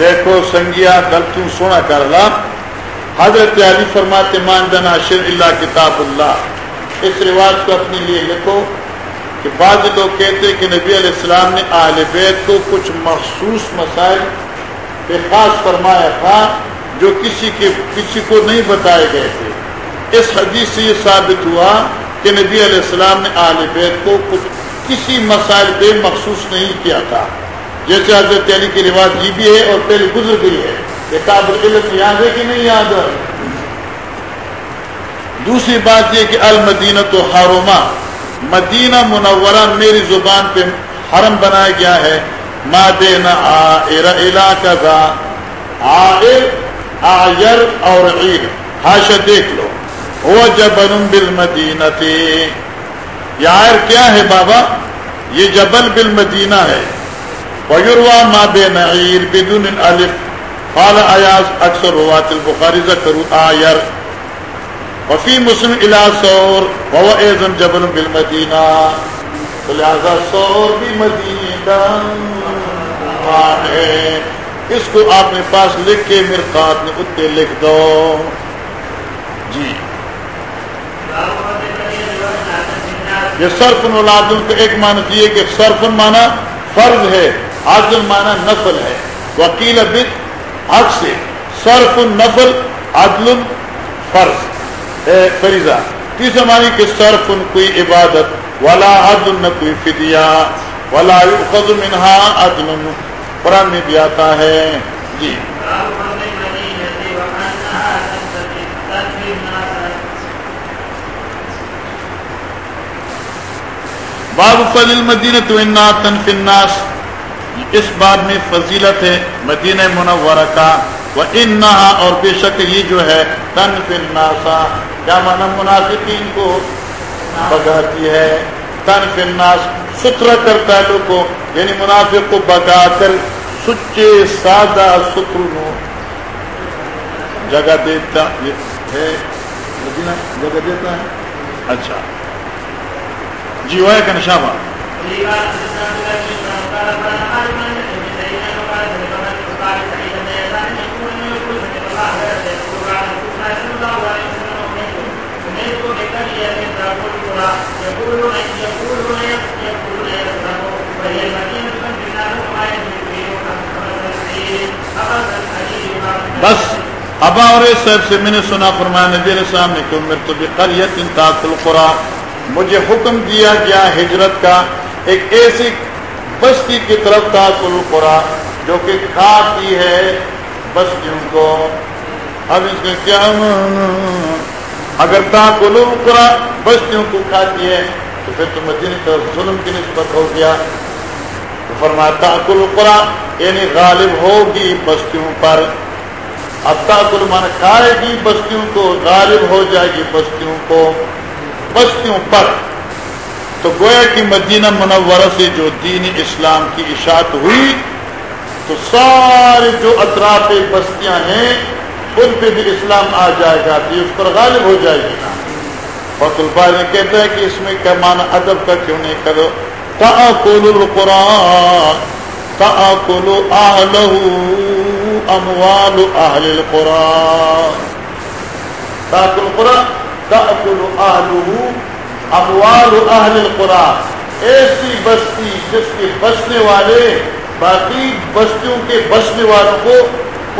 Speaker 1: دیکھو سنگیا، گل تم سونا کر لا۔ حضرت علی فرماتے، مان شر اللہ کتاب اللہ۔ اس رواج کو اپنے لیے لکھو کہ بعض لوگ کہتے کہ نبی علیہ السلام نے اہل بیت کو کچھ مخصوص مسائل پہ خاص فرمایا تھا جو کسی کے، کسی کو نہیں بتائے گئے تھے۔ اس حدیث سے یہ ثابت ہوا کہ نبی علیہ السلام نے اہل بیت کو کچھ کسی مسائل پہ مخصوص نہیں کیا تھا۔ جیسے حضرت علی کی رواج جی یہ بھی ہے اور پہلے گزر گئی ہے۔ کتاب علم یاد ہے کہ نہیں یاد ہے؟ دوسری بات یہ کہ المدینہ تو حرما مدینہ منورہ میری زبان پہ حرم بنایا گیا ہے۔ ما دینا آئر اور عید ہاشا دیکھ لو۔ وہ جبل بالمدینہ تھی یہ آئر کیا ہے بابا؟ یہ جبل بالمدینہ ہے۔ ویروا ما بے نعیر بدون الف قال ایاز اکثر روات البخاری ذکر آیر وفی مسلم الى سور وهو ایزن جبل بالمدینہ۔ تو لہذا سور بھی مدینہ ہے۔ اس کو آپ نے پاس لکھ کے مرقات میں اتنے لکھ دو۔ جی۔ یہ سرف نولادن کو ایک معنی دیے کہ سرف مانا فرض ہے۔ عدل مانا نفل ہے۔ وکیل بت حق سے سرف النفل عدل، فرض۔ فریضہ تیسرا معنی کہ صرف ان کوئی عبادت؟ ولا عدل نہ کوئی فدیہ۔ ولا يؤخذ منها عدل۔ قرآن میں بھی آتا ہے۔ جی۔ باب فضل المدینہ تو انا تنف الناس۔ اس بات میں فضیلت ہے مدینہ منورہ کا وہ انہا اور بے شک یہ جو ہے تن تنف الناسا کیا مانا منافقین کو؟ بگاتی ہے تن تنف الناس ستھرا کرتا ہے لوگ کو یعنی منافق کو بگا کر سچے، سادہ ستر جگہ دیتا ہے۔ مدینہ جگہ دیتا ہے۔ اچھا۔ جی وہ ہے کہ بس، ابا اور صاحب سے میں نے سنا فرمایا، نبی علیہ السلام نے کہ میرے تو بقریت انتاق القرا مجھے حکم دیا گیا ہجرت کا، ایک ایسی بستی کی طرف تاق القرا جو کہ کھاتی ہے بستیوں کو۔ اب اس کا کیا؟ اگر تاق القرا بستیوں کو کھاتی ہے تو پھر تو مدینہ کا ظلم کی نسبت ہو گیا۔ تو فرماتا کل قرآن یعنی غالب ہوگی بستیوں پر۔ اب تاکل من کھائے گی بستیوں کو، غالب ہو جائے گی بستیوں کو۔ بستیوں پر۔ تو گویا کی مدینہ منورہ سے جو دین اسلام کی اشاعت ہوئی، تو سارے جو اطراف بستیاں ہیں، ان پہ بھی اسلام آ جائے گا تو اس پر غالب ہو جائے گی۔ فت الباری کہتا ہے کہ اس میں کیا مانا ادب کا کیوں نہیں کرو؟ تا القرآن تا اموال اہل القرآن۔ آلو اموال اہل القرآن۔ ایسی بستی جس کے بسنے والے، باقی بستیوں کے بسنے والوں کو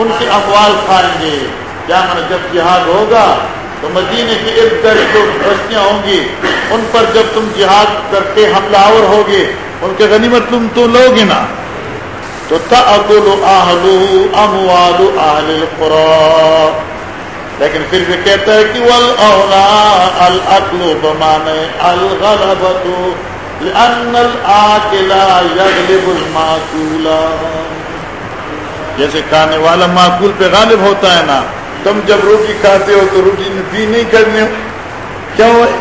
Speaker 1: ان کے اموال کھائیں گے۔ کیا من جب جہاد ہوگا تو مدینے کے ارد گرد جو بستیاں ہوں گی، ان پر جب تم جہاد کر کے حملہ آور ہوگے، ان کے غنیمت تم تو لو گے نا۔ تو تاکل اموال اہل القرآن لیکن پھر بھی کہتا ہے کہ ول اولا العقل بمانے الغلبت لأن يغلب المعقول جیسے کھانے والا معقول پہ غالب ہوتا ہے نا۔ تم جب روٹی کھاتے ہو تو روٹی نے بھی نہیں کرنے ہو۔ کیا ہوئے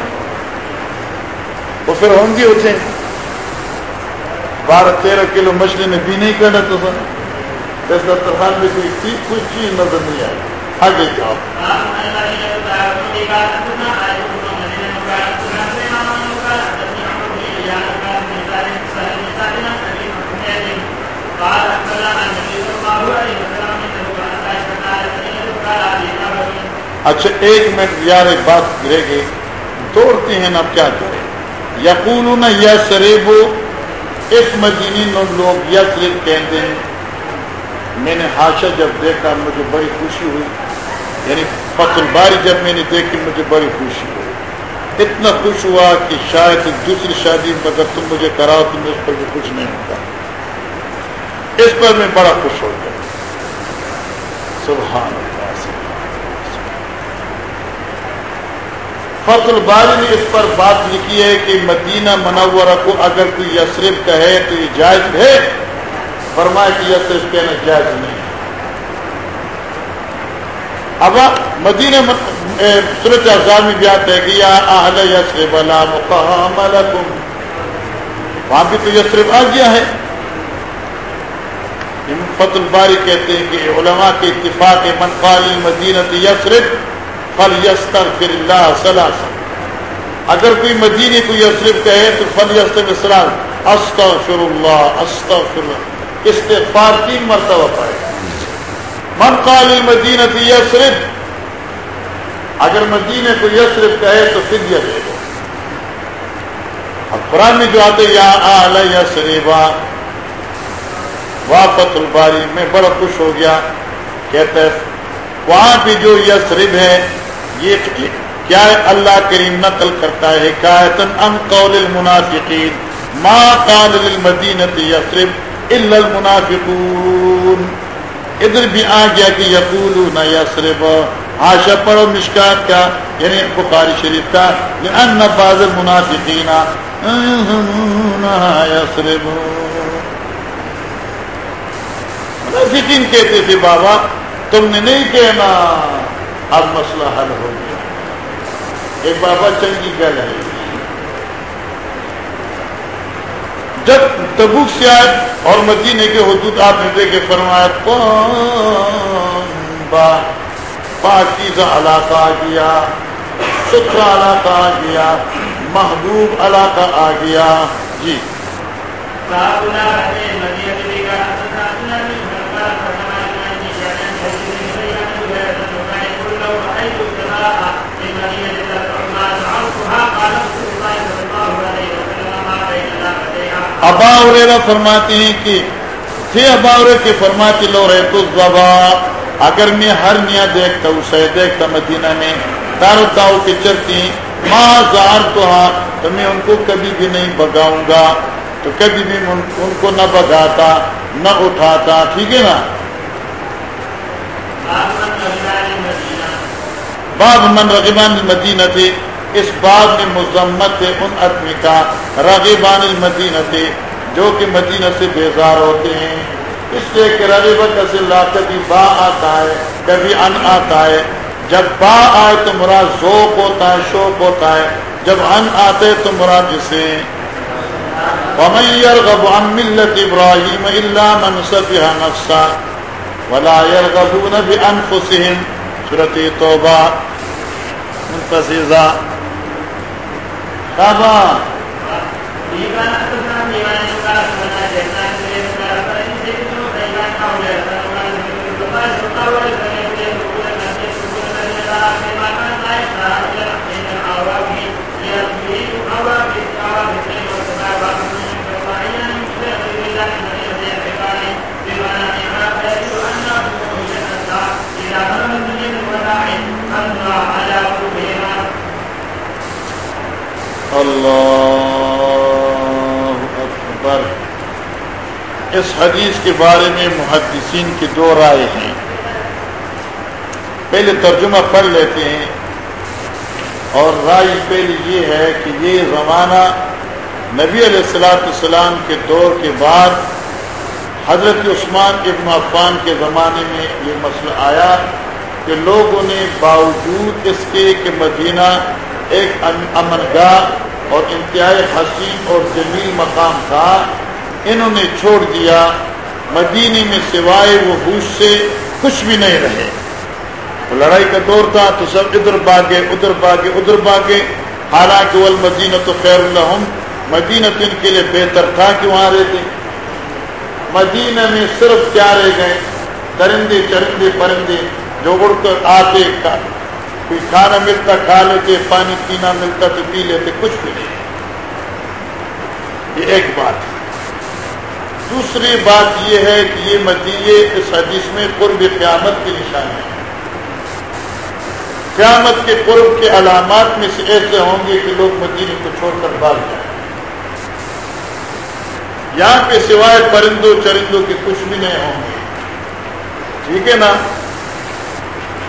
Speaker 1: وہ پھر ہوں گی اسے بارہ تیرہ کلو مچھلی نے بھی نہیں کرنا تو سر۔ دسترخوان میں کوئی کچھ چیز نظر نہیں آئی۔ آگے جاؤ۔ اچھا ایک منٹ یار، ایک بات گرے گی توڑتے ہیں نا کیا کریں؟ یقول یا سریب اس مدینی لوگ یا سریب کہتے ہیں، میں نے ہاشا جب دیکھا، مجھے بڑی خوشی ہوئی۔ یعنی فت الباری جب میں نے دیکھی، مجھے بڑی خوشی ہوئی۔ اتنا خوش ہوا کہ شاید دوسری شادی میں اگر تم مجھے کراؤ، تو میں اس پر بھی خوش نہیں ہوتا۔ اس پر میں بڑا خوش ہو گیا۔ سبحان فت الباری نے اس پر بات لکھی ہے کہ مدینہ منورہ کو اگر کوئی یسرف کہے تو یہ جائز ہے۔ فرمائے کہ یسرف کہنا جائز نہیں۔ اب مدینہ صورت اعظام میں بھی آتا ہے کہ یا اہل یسرب لا مقام لکم۔ وہاں بھی تو یسرب آ گیا ہے۔ فت الباری کہتے ہیں کہ علماء کے اتفاق من قال المدینہ یسرب فل یستر فر اللہ صلاح اگر کوئی مدینہ کو یسرب کہے تو فل یستر اسلام استغفر اللہ استغفر اللہ استغفار تین مرتبہ پائے من قال المدینہ یسرف اگر مدینے کو یسرف کہے تو فدیہ دے دو۔ اب قرآن میں جو آتے یا آل یسریبا واپت الباری، میں بڑا خوش ہو گیا۔ کہتے وہاں بھی جو یسرب ہے یہ کیا ہے؟ اللہ کریم نقل کرتا ہے حکایتن ان قول المنافقین، ما قال للمدینہ یسرب الا المنافقون۔ ادھر بھی آ گیا کہ یقول نہ یسرب آشا پڑھو مشکات کا یعنی بخاری شریف کا ان باز المنافقین یسرب منافقین کہتے تھے، بابا تم نے نہیں کہنا۔ اب مسئلہ حل ہو گیا۔ ایک بابا چنگی جی گل ہے جب تبوک سے آئے اور مدینے کے حدود آپ نے دیکھے، فرمایا پاکیزہ علاقہ آ گیا ستھرا علاقہ آ گیا، محبوب علاقہ آ گیا۔ جی۔ ابا فرماتے ہیں کہ تھے ابا کے فرماتے لو رہے تو زبا اگر میں ہر نیا دیکھتا اسے دیکھتا مدینہ میں تارو تاؤ کے چلتی ماں زار تو ہاں تو میں ان کو کبھی بھی نہیں بگاؤں گا، تو کبھی بھی ان کو نہ بگاتا نہ اٹھاتا، ٹھیک ہے نا؟ باب من رغبان مدینہ تھے اس بات میں مذمت ہے ان آدمی کا رغیبان المدینہ تھے جو کہ مدینہ سے بیزار ہوتے ہیں۔ اس لیے کہ رغیبت کا کبھی با آتا ہے، کبھی ان آتا ہے۔ جب با آئے تو مراد ذوق ہوتا ہے، شوق ہوتا ہے۔ جب ان آتے تو مراد جسے ومن يرغب عن ملة إبراهيم إلا من سفه نفسه ولا يرغبون بأنفسهم۔ سورة منتظر منتصيزة کعبہ اللہ اکبر اس حدیث کے بارے میں محدثین کی دو رائے ہیں۔ پہلے ترجمہ پڑھ لیتے ہیں۔ اور رائے پہلی یہ ہے کہ یہ زمانہ نبی علیہ السلاۃ السلام کے دور کے بعد حضرت عثمان ابن عفان کے زمانے میں یہ مسئلہ آیا کہ لوگوں نے باوجود اس کے کہ مدینہ ایک امن گاہ اور انتہائی حسین اور جمیل مقام تھا، انہوں نے چھوڑ دیا۔ مدینے میں سوائے وہ ہوش سے کچھ بھی نہیں رہے۔ لڑائی کا دور تھا، تو سب ادھر باغے ادھر باغے ادھر باغے حالانکہ وہ تو خیر الحم مدینہ تو ان کے لیے بہتر تھا کہ وہاں رہتے۔ مدینہ میں صرف کیا رہ گئے، درندے، چرندے، پرندے جو اڑ کر آتے کوئی کھانا ملتا کھا لیتے، پانی پینا ملتا تو پی لیتے، کچھ بھی نہیں۔ یہ ایک بات۔ دوسری بات یہ ہے کہ یہ مدیے اس حدیث میں قرب قیامت کی نشانی ہے۔ قیامت کے قرب کے علامات میں سے ایسے ہوں گے کہ لوگ مدینے کو چھوڑ کر بھاگ جائیں۔ یہاں کے سوائے پرندوں چرندوں کے کچھ بھی نہیں ہوں گے۔ ٹھیک ہے نا؟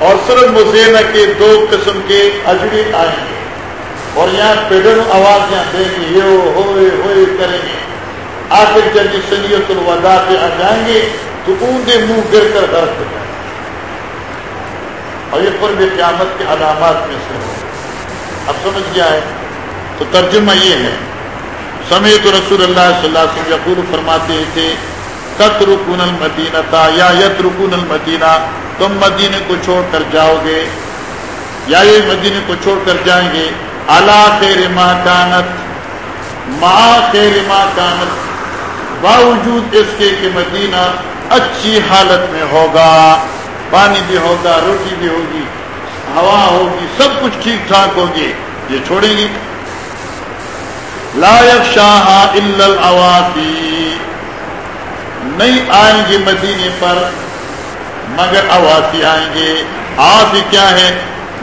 Speaker 1: اور صرف مزینہ کے دو قسم کے اجڑے آئیں گے۔ اور یہاں پیڈر آواز یہاں دیں گے، یہ ہوئے ہوئے کریں گے۔ آخر جب یہ سنیت الوداع پہ آ جائیں گے، تو اونڈے منہ گر کر درد ہو جائیں اور یہ قرب قیامت کے علامات میں سے ہو اب سمجھ گیا ہے؟ تو ترجمہ یہ ہے۔ سمیت رسول اللہ صلی اللہ علیہ وسلم یقول فرماتے تھے کت رکن المدینہ تھا یا یت رکن المدینہ، تم مدینے کو چھوڑ کر جاؤ گے یا یہ مدینے کو چھوڑ کر جائیں گے۔ اللہ خیر ماں کانت ماں خیر ماں کانت، باوجود اس کے کہ مدینہ اچھی حالت میں ہوگا، پانی بھی ہوگا، روٹی بھی ہوگی، ہوا ہوگی، سب کچھ ٹھیک ٹھاک ہوگی، یہ چھوڑیں گے۔ لائق شاہ الاواسی نہیں آئیں گے مدینے پر، مگر اواسی آئیں گے۔ آفی کیا ہے؟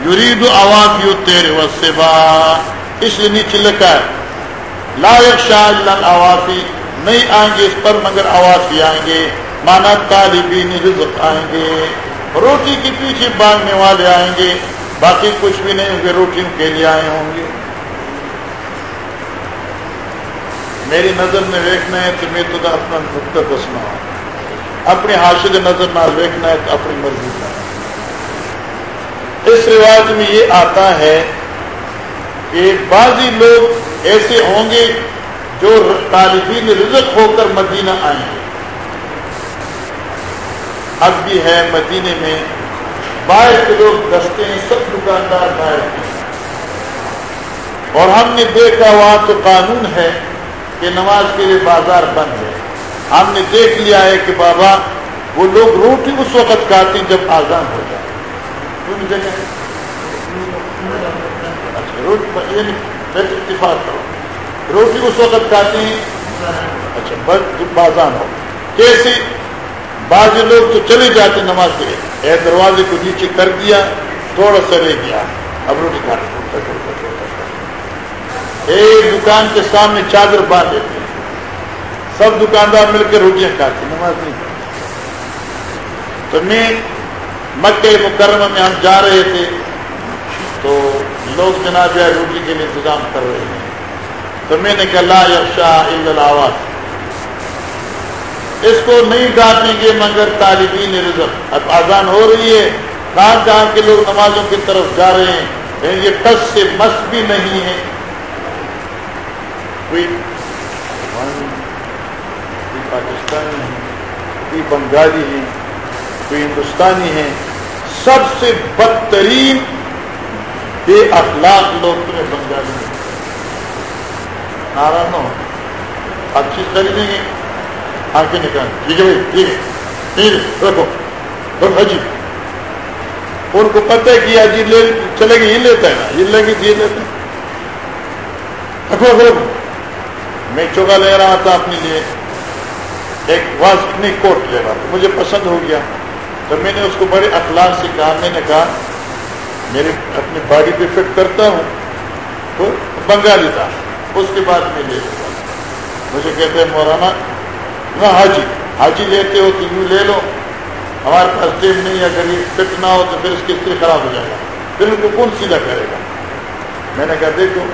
Speaker 1: یرید اوافی تیرے وسبا اس لیے نیچے لکھا ہے، لا شاہ اللہ نہیں آئیں گے اس پر، مگر اواسی آئیں گے۔ مانا طالبین رزق آئیں گے۔ روٹی کے پیچھے باندھنے والے آئیں گے۔ باقی کچھ بھی نہیں ہوں گے، روٹیوں کے لیے آئے ہوں گے۔ میری نظر میں دیکھنا ہے تو میں تو اپنا نقطہ دسنا ہوں۔ اپنی حاصل نظر نہ دیکھنا ہے تو اپنی مرضی کا اس رواج میں یہ آتا ہے کہ بعضی لوگ ایسے ہوں گے جو طالبین رزق ہو کر مدینہ آئیں۔ گے اب بھی ہے مدینے میں باہر کے لوگ دستے ہیں، سب دکاندار باہر ہیں۔ اور ہم نے دیکھا وہاں تو قانون ہے۔ کہ نماز کے لیے بازار بند ہے۔ ہم نے دیکھ لیا ہے کہ بابا، وہ لوگ روٹی اس وقت کھاتے جب آزان ہو جائے۔ اچھا، یعنی اتفاق کرو روٹی اس وقت کھاتے ہیں۔ اچھا بس بازان ہو۔ کیسے؟ بعض لوگ تو چلے جاتے نماز کے لیے۔ دروازے کو نیچے کر دیا، تھوڑا سا رہ گیا۔ اب روٹی کھانے ایک دکان کے سامنے چادر باندھ دیتے سب دکاندار مل کے روٹیاں کھاتے نماز نہیں تو میں مکہ مکرمہ میں ہم جا رہے تھے، تو لوگ جناب روٹی کے لیے انتظام کر رہے ہیں۔ تو میں نے کہا، لا یشا آواز اس کو نہیں ڈانٹیں گے مگر طالبین رزق۔ اب آزان ہو رہی ہے کہاں کہاں کے لوگ نمازوں کی طرف جا رہے ہیں۔ یعنی یہ ٹس سے مس بھی نہیں ہے۔ کوئی پاکستانی ہیں کوئی بنگالی ہیں کوئی ہندوستانی ہیں سب سے بدترین بے اخلاق لوگ تمہیں بنگالی ہیں ناراض نہ ہو اب چیز خریدیں گے آگے نکال ٹھیک ہے بھائی ٹھیک ہے ٹھیک ہے رکھو رکھو جی ان کو پتہ ہے کہ جی لے چلے گی یہ لیتا ہے نا یہ لے گی یہ لیتا ہے رکھو رکھو میں چوکا لے رہا تھا اپنے لیے، ایک واس نہیں کوٹ لے رہا تھا، مجھے پسند ہو گیا۔ تو میں نے اس کو بڑے اخلاق سے کہا، میں نے کہا، میرے اپنی باڈی پہ فٹ کرتا ہوں تو بنگالی تھا اس کے بعد میں لے لیتا۔ مجھے کہتے ہیں، مولانا، نہ حاجی حاجی لیتے ہو تو یوں لے لو۔ ہمارے پاس ٹیم نہیں، اگر یہ فٹ نہ ہو تو پھر اس کی استری خراب ہو جائے گا۔ پھر ان کو کون سیدھا کرے گا۔ میں نے کہا، دیکھو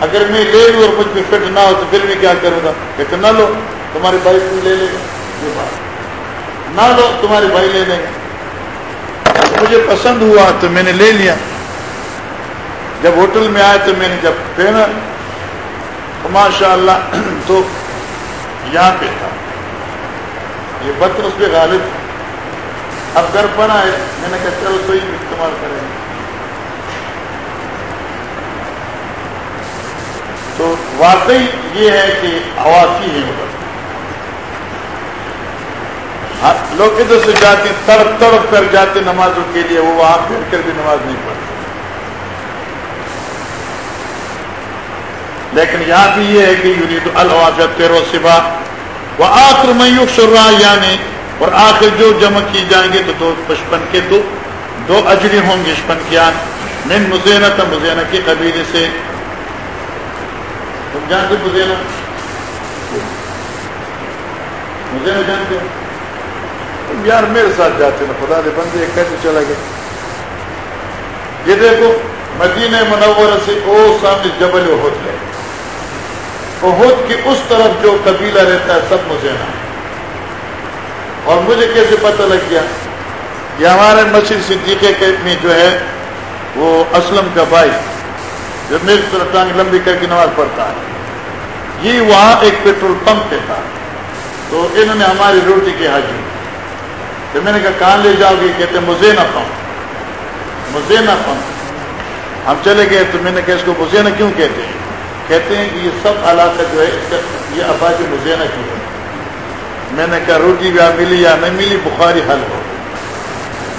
Speaker 1: اگر میں لے لوں اور مجھ پہ فٹ نہ ہو تو پھر میں کیا کروں گا؟ کہتے نہ لو تمہاری بھائی تم لے لے گا یہ بات۔ نہ لو، تمہارے بھائی لے لیں گے۔ مجھے پسند ہوا تو میں نے لے لیا۔ جب ہوٹل میں آئے تو میں نے جب پہنا۔ ماشاء اللہ تو یہاں پہ تھا۔ یہ بت اس پہ غالب۔ اب گھر پر آئے۔ میں نے کہا چلو کوئی استعمال کریں۔ گے تو واقعی یہ ہے کہ عواسی ہے ادھر ہاں، لوگ ادھر سے جاتے، تڑپ تڑپ کر جاتے نمازوں کے لیے، وہ وہاں پھر کر بھی نماز نہیں پڑھتے۔ لیکن یہاں بھی یہ ہے کہ یورید الوافیت تیرو سبا وہ آخر میوک سر رہا یعنی اور آخر جو جمع کی جائیں گے تو دو پشپن کے دو دو اجڑی ہوں گے، پشپن کیا من مزینہ تھا مزینہ کے قبیلے سے تم جانتے مزینہ مزینہ جانتے تم یار میرے ساتھ جاتے نا خدا دے بندے کیسے چلا گیا یہ دیکھو مدینہ منورہ سے او سامنے جبل احد ہے احد کی اس طرف جو قبیلہ رہتا ہے سب مزینہ اور مجھے کیسے پتہ لگ گیا یہ ہمارے مسجد صدیقے کے میں جو ہے وہ اسلم کا بھائی جو میری طرف ٹانگ لمبی کر کے نماز پڑھتا ہے۔ یہ وہاں ایک پیٹرول پمپ پہ تھا۔ تو انہوں نے ہماری روٹی کی حاجی تو میں نے کہا، کہاں لے جاؤ گے؟ کہتے مزینہ پمپ مزینہ پمپ ہم چلے گئے تو میں نے کہا، اس کو مزینہ کیوں کہتے ہیں؟ کہتے ہیں کہ یہ سب علاقہ جو ہے، اس کا یہ آبادی مزینہ کی ہے۔ میں نے کہا، روٹی بھی ملی یا نہیں ملی؟ بخاری حل ہو۔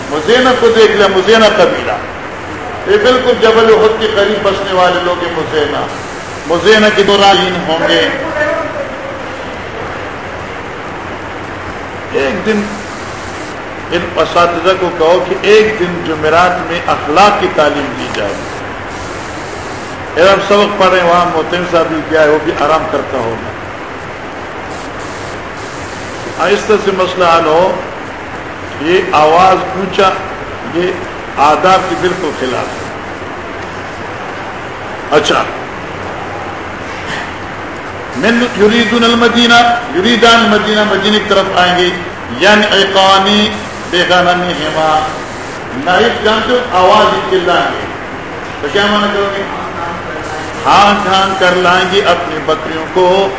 Speaker 1: مزینہ کو دیکھ لیا، مزینہ قبیلہ یہ بالکل جبل خود کے قریب بسنے والے لوگ ہیں مزینہ۔ مزینہ کی دوران ہوں گے۔ ایک دن ان اساتذہ کو کہو کہ ایک دن جمعرات میں اخلاق کی تعلیم دی جائے۔ ہم سبق پڑھ رہے ہیں، وہاں محتم صاحب بھی کیا ہے، وہ بھی آرام کرتا ہوگا۔ آہستہ سے مسئلہ حل ہو، یہ آواز اونچا، یہ آداب کی بالکل خلاف۔ ہے اچھا۔ من یریدون المدینہ، یریدان المدینہ مدینہ کی طرف آئیں گے۔ یعنی ایقانی بیگانہ ہما نائب جانتے ہو؟ آواز ہی چلائیں گے۔ تو کیا مانا کرو گے؟ ہاں ہان ہان کر لائیں گے اپنی بکریوں کو۔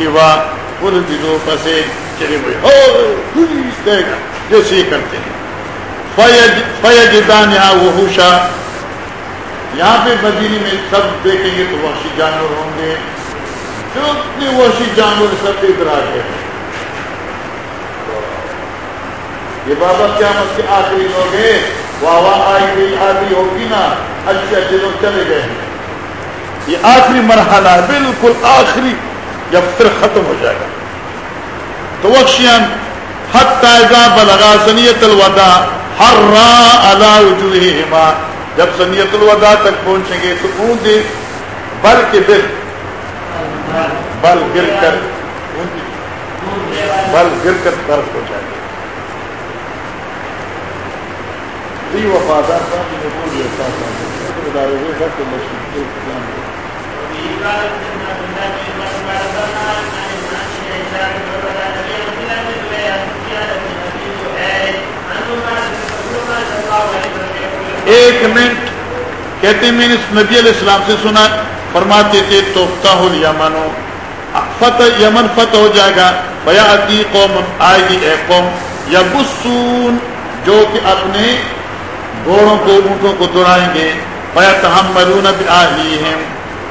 Speaker 1: گوا پورے دلوں پسے چلے ہوئے۔ جو سی کرتے ہیں۔ فیج دان یہاں وہ ہوشا یہاں پہ مدینے میں سب دیکھیں گے تو وحشی جانور ہوں گے۔ جو اتنے وحشی جانور سب ادھر کے یہ بابا کیا مت کے آخری لوگ ہیں۔ واہ واہ آئی گئی آدھی ہوگی نا۔ اچھے اچھے لوگ چلے گئے یہ آخری مرحلہ ہے۔ بالکل آخری جب پھر ختم ہو جائے گا۔ تو وقشیان حد قاعدہ بلغا سنیت الوداع۔ ہر راہ ادا جب سنیت الوداع تک پہنچیں گے تو اون دے بل کے دل بل گر کر بل گر کر طرف ہو جائے گا۔ وفادار تھا بول لیتا تھا ایک منٹ کہتے ہیں میں نے نبی علیہ السلام سے سنا، فرماتے تھے توفتا ہو یمن فتح یمن فتح ہو جائے گا۔ بیا عتی قوم، آئے گی اے قوم۔ یا بسون جو کہ اپنے گھوڑوں کو، اونٹوں کو دوڑائیں گے۔ بیا ہم مرون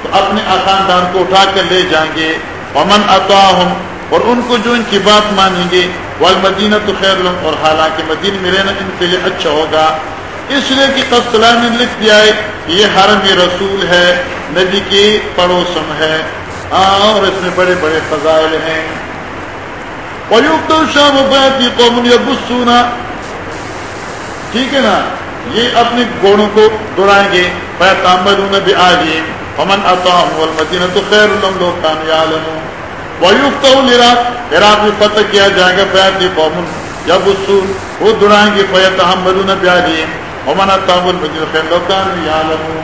Speaker 1: تو اپنے خاندان کو اٹھا کر لے جائیں گے۔ امن اطاہم اور ان کو جو ان کی بات مانیں گے۔ وہ مدینہ تو خیر اور حالانکہ مدینہ میں رہنا ان کے لیے اچھا ہوگا۔ اس لیے کہ قصلہ نے لکھ دیا ہے یہ حرم رسول ہے، نبی کی پڑوسم ہے۔ ہاں، اور اس میں بڑے بڑے فضائل ہیں۔ شام قوم یا ٹھیک ہے نا؟ یہ اپنے گوڑوں کو دوڑائیں گے۔ پیتامر بھی آلیم امن اطام المدینہ تو خیر الم لوگ کامیاب ویوفت عراق عراق میں فتح کیا جائے گا فیاد قوم جب اصول وہ دوڑائیں گے فیت احمد بیالیم امن اطام المدینہ خیر لوگ کامیاب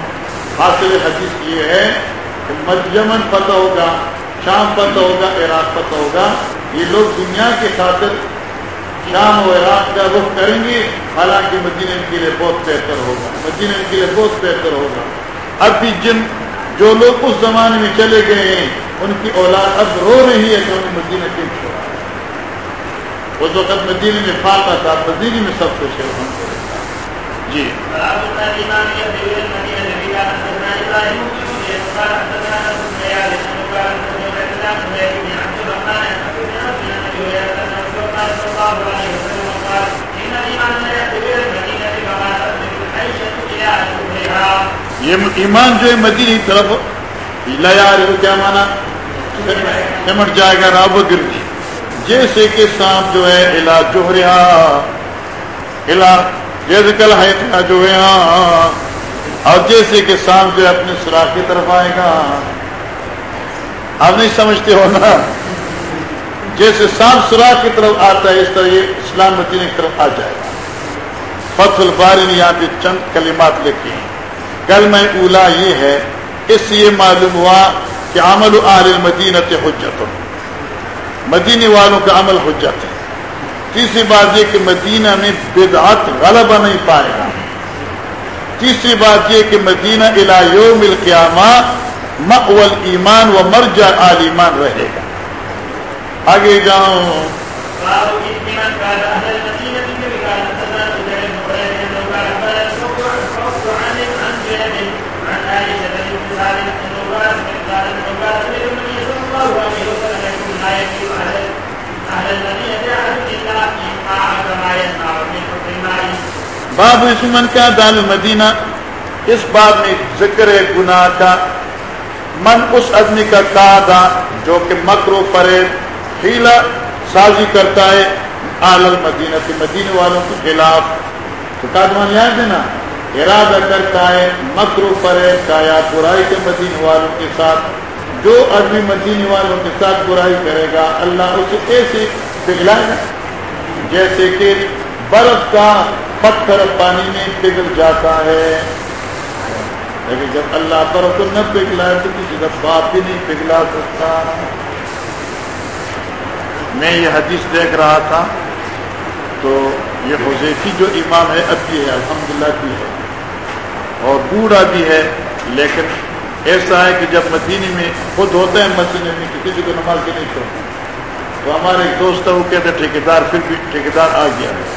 Speaker 1: حاصل حدیث یہ ہے کہ یمن فتح ہوگا، شام فتح ہوگا، عراق فتح ہوگا۔ یہ لوگ دنیا کے خاطر شام و عراق کا رخ کریں گے، حالانکہ مدینہ ان کے لیے بہت بہتر ہوگا۔ مدینہ ان کے لیے بہت بہتر ہوگا۔ اب بھی جن جو لوگ اس زمانے میں چلے گئے ہیں، ان کی اولاد اب رو رہی ہے کہ انہیں مدینہ کیوں چھوڑا۔ اس وقت مدینہ میں فاقہ تھا، مدینہ میں سب کچھ ہے۔ جی۔ Yeah. یہ ایمان جو ہے مدینی طرف لیا کیا مانا؟ سمٹ جائے گا راب گرنی جیسے کہ سانپ جو ہے الا جوہریا الا جیسے کل ہے جو ہے اور جیسے کہ سانپ جو ہے اپنے سوراخ کی طرف آئے گا۔ آپ نہیں سمجھتے ہو نا؟ جیسے سانپ سوراخ کی طرف آتا ہے، اس طرح یہ اسلام مدینہ کی طرف آ جائے۔ گا فت البارن یہاں پہ چند کلمات لکھے ہیں۔ کل میں اولا یہ ہے، اس سے یہ معلوم ہوا کہ عمل آل مدینت حجت مدینے والوں کا عمل حجت ہے۔ تیسری بات یہ کہ مدینہ میں بدعت غلبہ نہیں پائے گا۔ تیسری بات یہ کہ مدینہ الایوم القیامہ مقول ایمان و مرجع آل ایمان رہے گا۔ آگے جاؤں۔ باب عثمن کا دال مدینہ اس بات میں ذکر ہے گناہ کا من اس آدمی کا کادا جو کہ مکرو پرے ہیلا سازی کرتا ہے آل المدینہ کے مدینہ والوں کے خلاف۔ تو کادمان یاد ہے نا؟ ارادہ کرتا ہے مکرو پرے کایا برائی کے مدینہ والوں کے ساتھ، جو آدمی مدینہ والوں کے ساتھ برائی کرے گا، اللہ اسے ایسے پگلائے گا۔ جیسے کہ برف کا پتھر پانی میں پگھل جاتا ہے۔ لیکن جب اللہ پر کو نہ پگھلا تو کسی کا باپ بھی نہیں پگھلا سکتا۔ میں یہ حدیث دیکھ رہا تھا۔ تو یہ حضیفی جو امام ہے، اب بھی ہے، الحمدللہ بھی ہے۔ اور بوڑھا بھی ہے، لیکن ایسا ہے کہ جب مدینی میں خود ہوتے ہیں مسجد میں کسی کو نماز کے نہیں چھوڑتے تو ہمارے ایک دوست ہے وہ کہتے ٹھیکیدار، پھر بھی ٹھیکیدار آ گیا ہے۔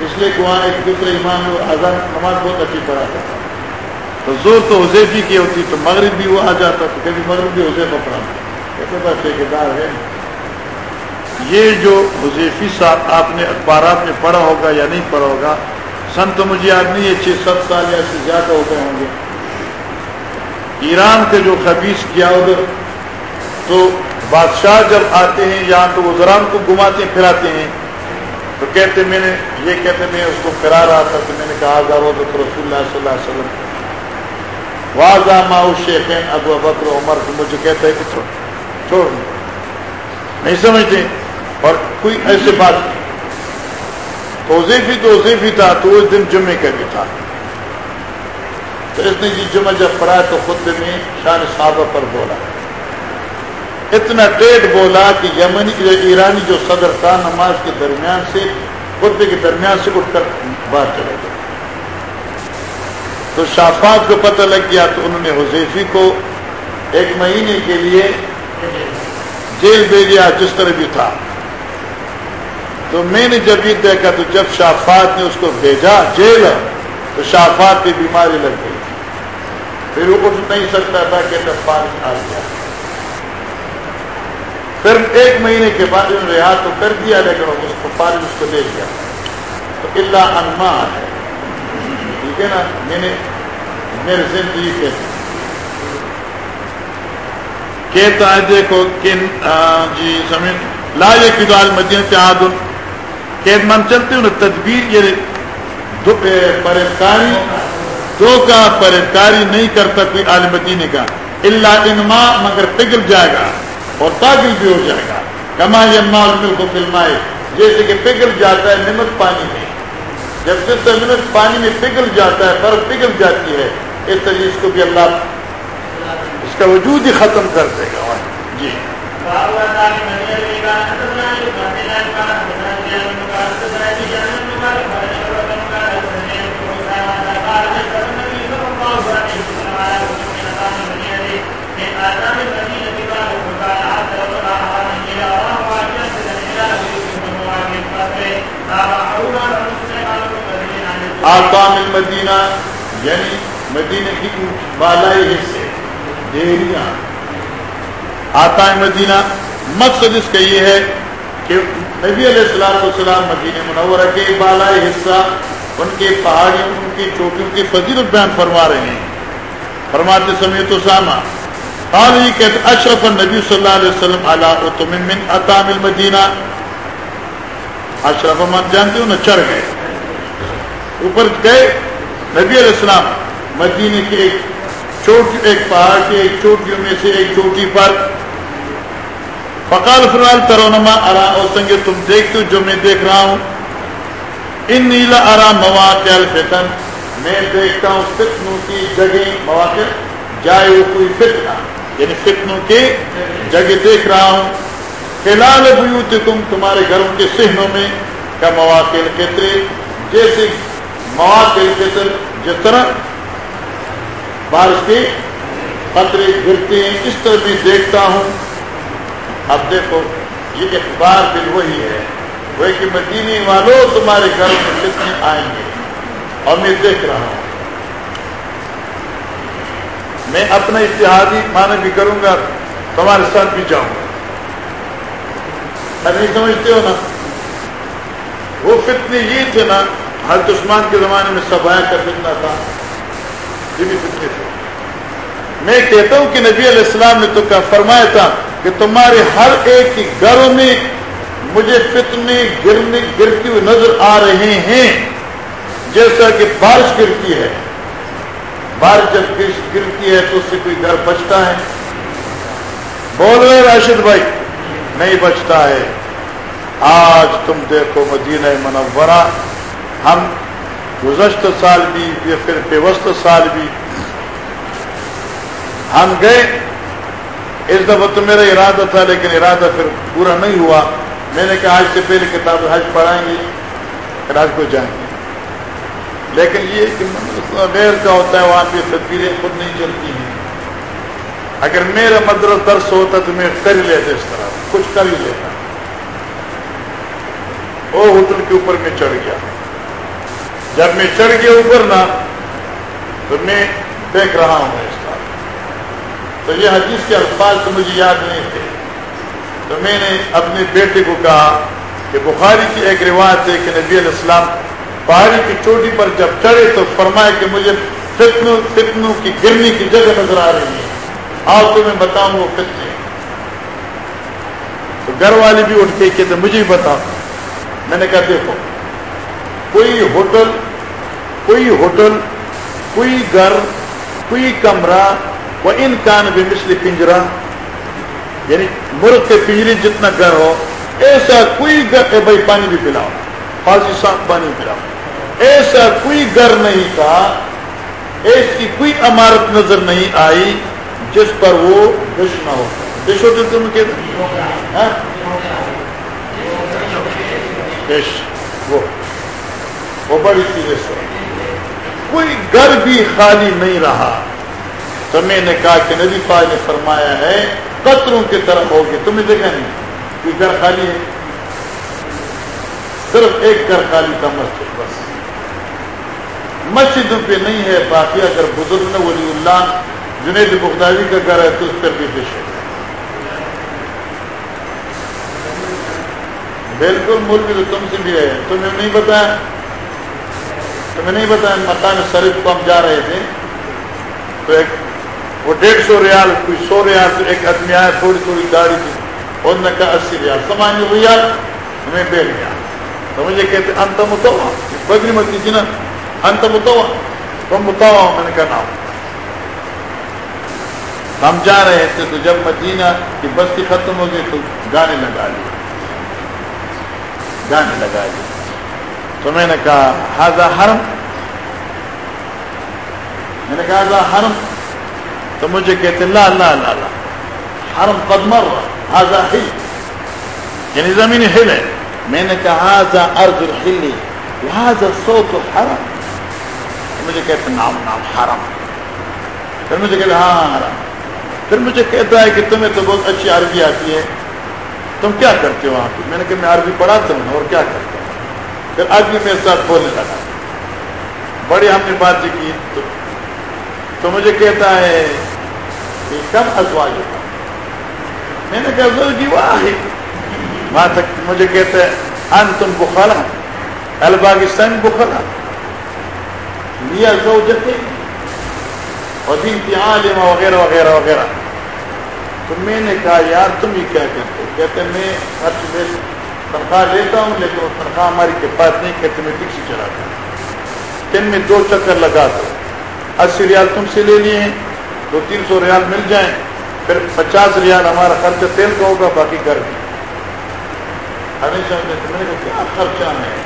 Speaker 1: اس لیے کہ وہاں ایک دوسرے ایمان اذان نماز بہت اچھی پڑھا تھا تو زور تو حضیفی کی ہوتی، تو مغرب بھی وہ آ جاتا، تو کبھی مغرب بھی حضیف پڑھا کہتے بس ٹھیکیدار ہے۔ یہ جو حضیفی صاحب آپ نے اخبارات میں پڑھا ہوگا یا نہیں پڑھا ہوگا، سن تو مجھے آدمی یہ چھ سات سال یا سے زیادہ ہو گئے ہوں گے۔ ایران کے جو خبیص کیا ادھر، تو بادشاہ جب آتے ہیں یہاں تو وہ زران کو گھماتے پھراتے ہیں۔ تو کہتے میں نے یہ کہتے میں اس کو کرا رہا تھا تو میں نے کہا رسول اللہ صلی اللہ علیہ وسلم. واضح ماؤ شیخین ابو بکر عمر کو مجھے کہتا ہے کہ چھوڑ نہیں سمجھتے؟ اور کوئی ایسی بات نہیں۔ توزیفی تو بھی تھا، تو اس دن جمعے کا بھی تھا۔ تو اس نے جی جمعہ جب پڑھا تو خود میں شان صحابہ پر بولا۔ اتنا ٹیٹ بولا کہ یمنی، ایرانی جو صدر تھا نماز کے درمیان سے، خطبے کے درمیان سے اٹھ کر باہر چلے گئے۔ تو شافات کو پتہ لگ گیا تو انہوں نے حذیفی کو ایک مہینے کے لیے جیل بھیجا جس طرح بھی تھا۔ تو میں نے جب یہ دیکھا تو جب شافات نے اس کو بھیجا جیل، تو شافات کی بیماری لگ گئی۔ پھر وہ اٹھ نہیں سکتا تھا کہ پانی آ گیا۔ پھر ایک مہینے کے بعد انہوں نے رہا تو کر دیا، لیکن اس کو پانی اس کو دے دیا۔ تو اللہ انما ہے۔ ٹھیک ہے نا؟ یعنی میں نے میرے زندگی کے کہتا ہے۔ دیکھو کن جی سمجھ لا یہ کدال مدین چاہد قید من چلتے ہوں تدبیر یہ دو پرکاری دو کا پرکاری نہیں کرتا کوئی عالم مدینے کا۔ اللہ انما مگر پگل جائے گا۔ اور تاغل بھی ہو جائے گا۔ کما یما کو فلمائے، جیسے کہ پگل جاتا ہے، نمک پانی میں۔ جب سے نمک پانی میں پگل جاتا ہے برف پگل جاتی ہے۔ اس طرح اس کو بھی اللہ اس کا وجود ہی ختم کر دے گا۔ جی۔ آکام المدینہ یعنی مدینہ کی بالائی حصے، دیریاں۔ آتا مدینہ، مقصد اس کا یہ ہے کہ نبی علیہ السلام والسلام مدینہ منورہ کے بالائی حصہ، ان کے پہاڑیوں ان کی چوٹیوں کی فضیلت بیان فرما رہے ہیں۔ فرماتے سمے تو ساما قال یہ کہتے اشرف النبی صلی اللہ علیہ وسلم علی من اتام المدینہ۔ اشرف من جانتے ہو نا، چڑھ گئے۔ اوپر گئے، نبی علیہ السلام مدینے کی ایک چوٹی ایک پہاڑ کی ایک چوٹیوں میں سے ایک چوٹی پر فقال فرال ترونما ارا اور سنگے، تم دیکھتے ہو جو میں دیکھ رہا ہوں۔ ان نیلا ارا مواقع الفتن۔ میں دیکھتا ہوں فتنوں کی جگہ مواقع، جائے وہ کوئی فتنہ۔ یعنی فتنوں کی جگہ دیکھ رہا ہوں۔ فی الحال بیوتکم، تمہارے گھروں کے سہنوں میں کا مواقع الفطر جیسے مواقع الفطر جس طرح بارش کے قطرے گرتے ہیں، اس طرح میں دیکھتا ہوں۔ اب دیکھو، یہ اخبار دل وہی ہے۔ وہ کہ مدینے والوں تمہارے گھر میں کتنے آئیں گے۔ اور میں دیکھ رہا ہوں۔ میں اپنا اتحادی معنی بھی کروں گا، تمہارے ساتھ بھی جاؤں۔ گا نہیں سمجھتے ہو نا؟ وہ فتنے یہ تھے نا حضرت عثمان کے زمانے میں سبایا کا فتنا تھا۔ یہ بھی فتنے تھے میں کہتا ہوں کہ نبی علیہ السلام نے تو فرمایا تھا کہ تمہارے ہر ایک کی گھروں میں مجھے فتنے گرنے، گرتی ہوئی نظر آ رہے ہیں۔ جیسا کہ بارش گرتی ہے۔ بارش جب گرتی ہے تو اس سے کوئی گھر بچتا ہے۔ بول رہے راشد بھائی، نہیں بچتا ہے۔ آج تم دیکھو مدینہ منورہ۔ ہم گزشتہ سال بھی یا پھر پیوست سال بھی ہم گئے۔ اس دفعہ تو میرا ارادہ تھا لیکن ارادہ پھر پورا نہیں ہوا۔ میں نے کہا آج سے پہلے کتاب حج پڑھائیں گے پھر آج کو جائیں گے۔ لیکن یہ کہ غیر کا ہوتا ہے، وہاں پہ تدبیریں خود نہیں چلتی ہیں۔ اگر میرا مدرس درس ہوتا تو میں کر ہی لیتے اس طرح، کچھ کر ہی لیتا۔ وہ ہوٹل کے اوپر میں چڑھ گیا۔ جب میں چڑھ گیا اوپر نا تو میں دیکھ رہا ہوں اس کا۔ تو یہ حدیث کے الفاظ تو مجھے یاد نہیں تھے۔ تو میں نے اپنے بیٹے کو کہا کہ بخاری کی ایک روایت ہے کہ نبی علیہ السلام پہاڑی کی چوٹی پر جب چڑھے تو فرمائے کہ مجھے فتنوں فتنوں کی گرنے کی جگہ نظر آ رہی ہے۔ آؤ تو میں بتاؤں وہ فتنے۔ تو گھر والے بھی اٹھ کے کہتے، مجھے بھی بتاؤ۔ میں نے کہا، دیکھو کوئی ہوٹل کوئی ہوٹل، کوئی گھر، کوئی کمرہ وہ ان کان بھی مسلی پنجرا یعنی مرغ کے پنجری جتنا گھر ہو، ایسا کوئی گھر بھائی پانی بھی پلاؤ فالسی صاف پانی پلاؤ۔ ایسا کوئی گھر نہیں تھا، ایسی کوئی عمارت نظر نہیں آئی جس پر وہ دش نہ ہو۔ دش ہوتے تم کہ وہ بڑی چیزیں سے کوئی گھر بھی خالی نہیں رہا۔ تو میں نے کہا کہ نبی پا نے فرمایا ہے، قطروں کی طرف ہوگی۔ تمہیں دیکھا نہیں؟ کوئی گھر خالی ہے۔ صرف ایک گھر خالی تھا مسجد بس۔ مسجدوں پہ نہیں ہے، باقی اگر بزرگ نے ولی اللہ جنید بغدادی کا گھر ہے، تو اس پر بھی پیش ہے۔ بالکل ملک تو تم سے بھی ہے، تمہیں نہیں بتایا تمہیں نہیں بتایا مکان شریف کو ہم جا رہے تھے، تو ایک وہ ڈیڑھ سو ریال، کوئی سو ریال سے ایک آدمی آیا، تھوڑی تھوڑی گاڑی تھی۔ اور نے کہا اسی ریال۔ سمانی ریال ہمیں بے لیا۔ تو مجھے کہتے، انت متوا بدری متی تھی نا، انت متوا تم متوا میں نے کہا نام ہم جا رہے تھے تو جب مدینہ کی بستی ختم ہو گئی تو گانے لگا لیے۔ گانے لگا لیے۔ تو میں نے کہا ہاضا حرم؟ میں نے کہا ہاضا حرم؟ تو مجھے کہتے، لا لا لا لا، حرم قد مر هذا ہل یعنی زمین ہل ہے۔ میں نے کہا هذا ارض الحل وهذا صوت الحرم. مجھے کہتے نام نام حرم. پھر مجھے کہتے ہاں ہاں حرم. پھر مجھے کہتا ہے کہ تمہیں تو بہت اچھی عربی آتی ہے۔ تم کیا کرتے ہو وہاں پہ؟ میں نے کہا، میں عربی پڑھاتا ہوں اور کیا کرتا ہوں؟ پھر عربی میرے ساتھ بولنے لگا۔ بڑی ہم نے بات کی، تو تو مجھے کہتا ہے کہ کم ازواج ہوتا۔ میں نے کہا زوجی واحد وہاں تک مجھے کہتا ہے ان تم بخلا الباکستان بخلا۔ لیا زوجتے اور بنت عالمہ وغیرہ وغیرہ وغیرہ۔ تو میں نے کہا، یار تم ہی کیا کہتے کہتے میں خرچ میں تنخواہ لیتا ہوں، لیکن وہ تنخواہ ہماری کے پاس نہیں، کہتے میں ٹیکسی چلاتا ہوں۔ دن میں دو چکر لگا دو۔ اسی ریال تم سے لے لیے دو تین سو ریال مل جائیں۔ پھر پچاس ریال ہمارا خرچہ تیل کا ہوگا، باقی گھر میں ہمیشہ میں نے کیا خرچہ ہے؟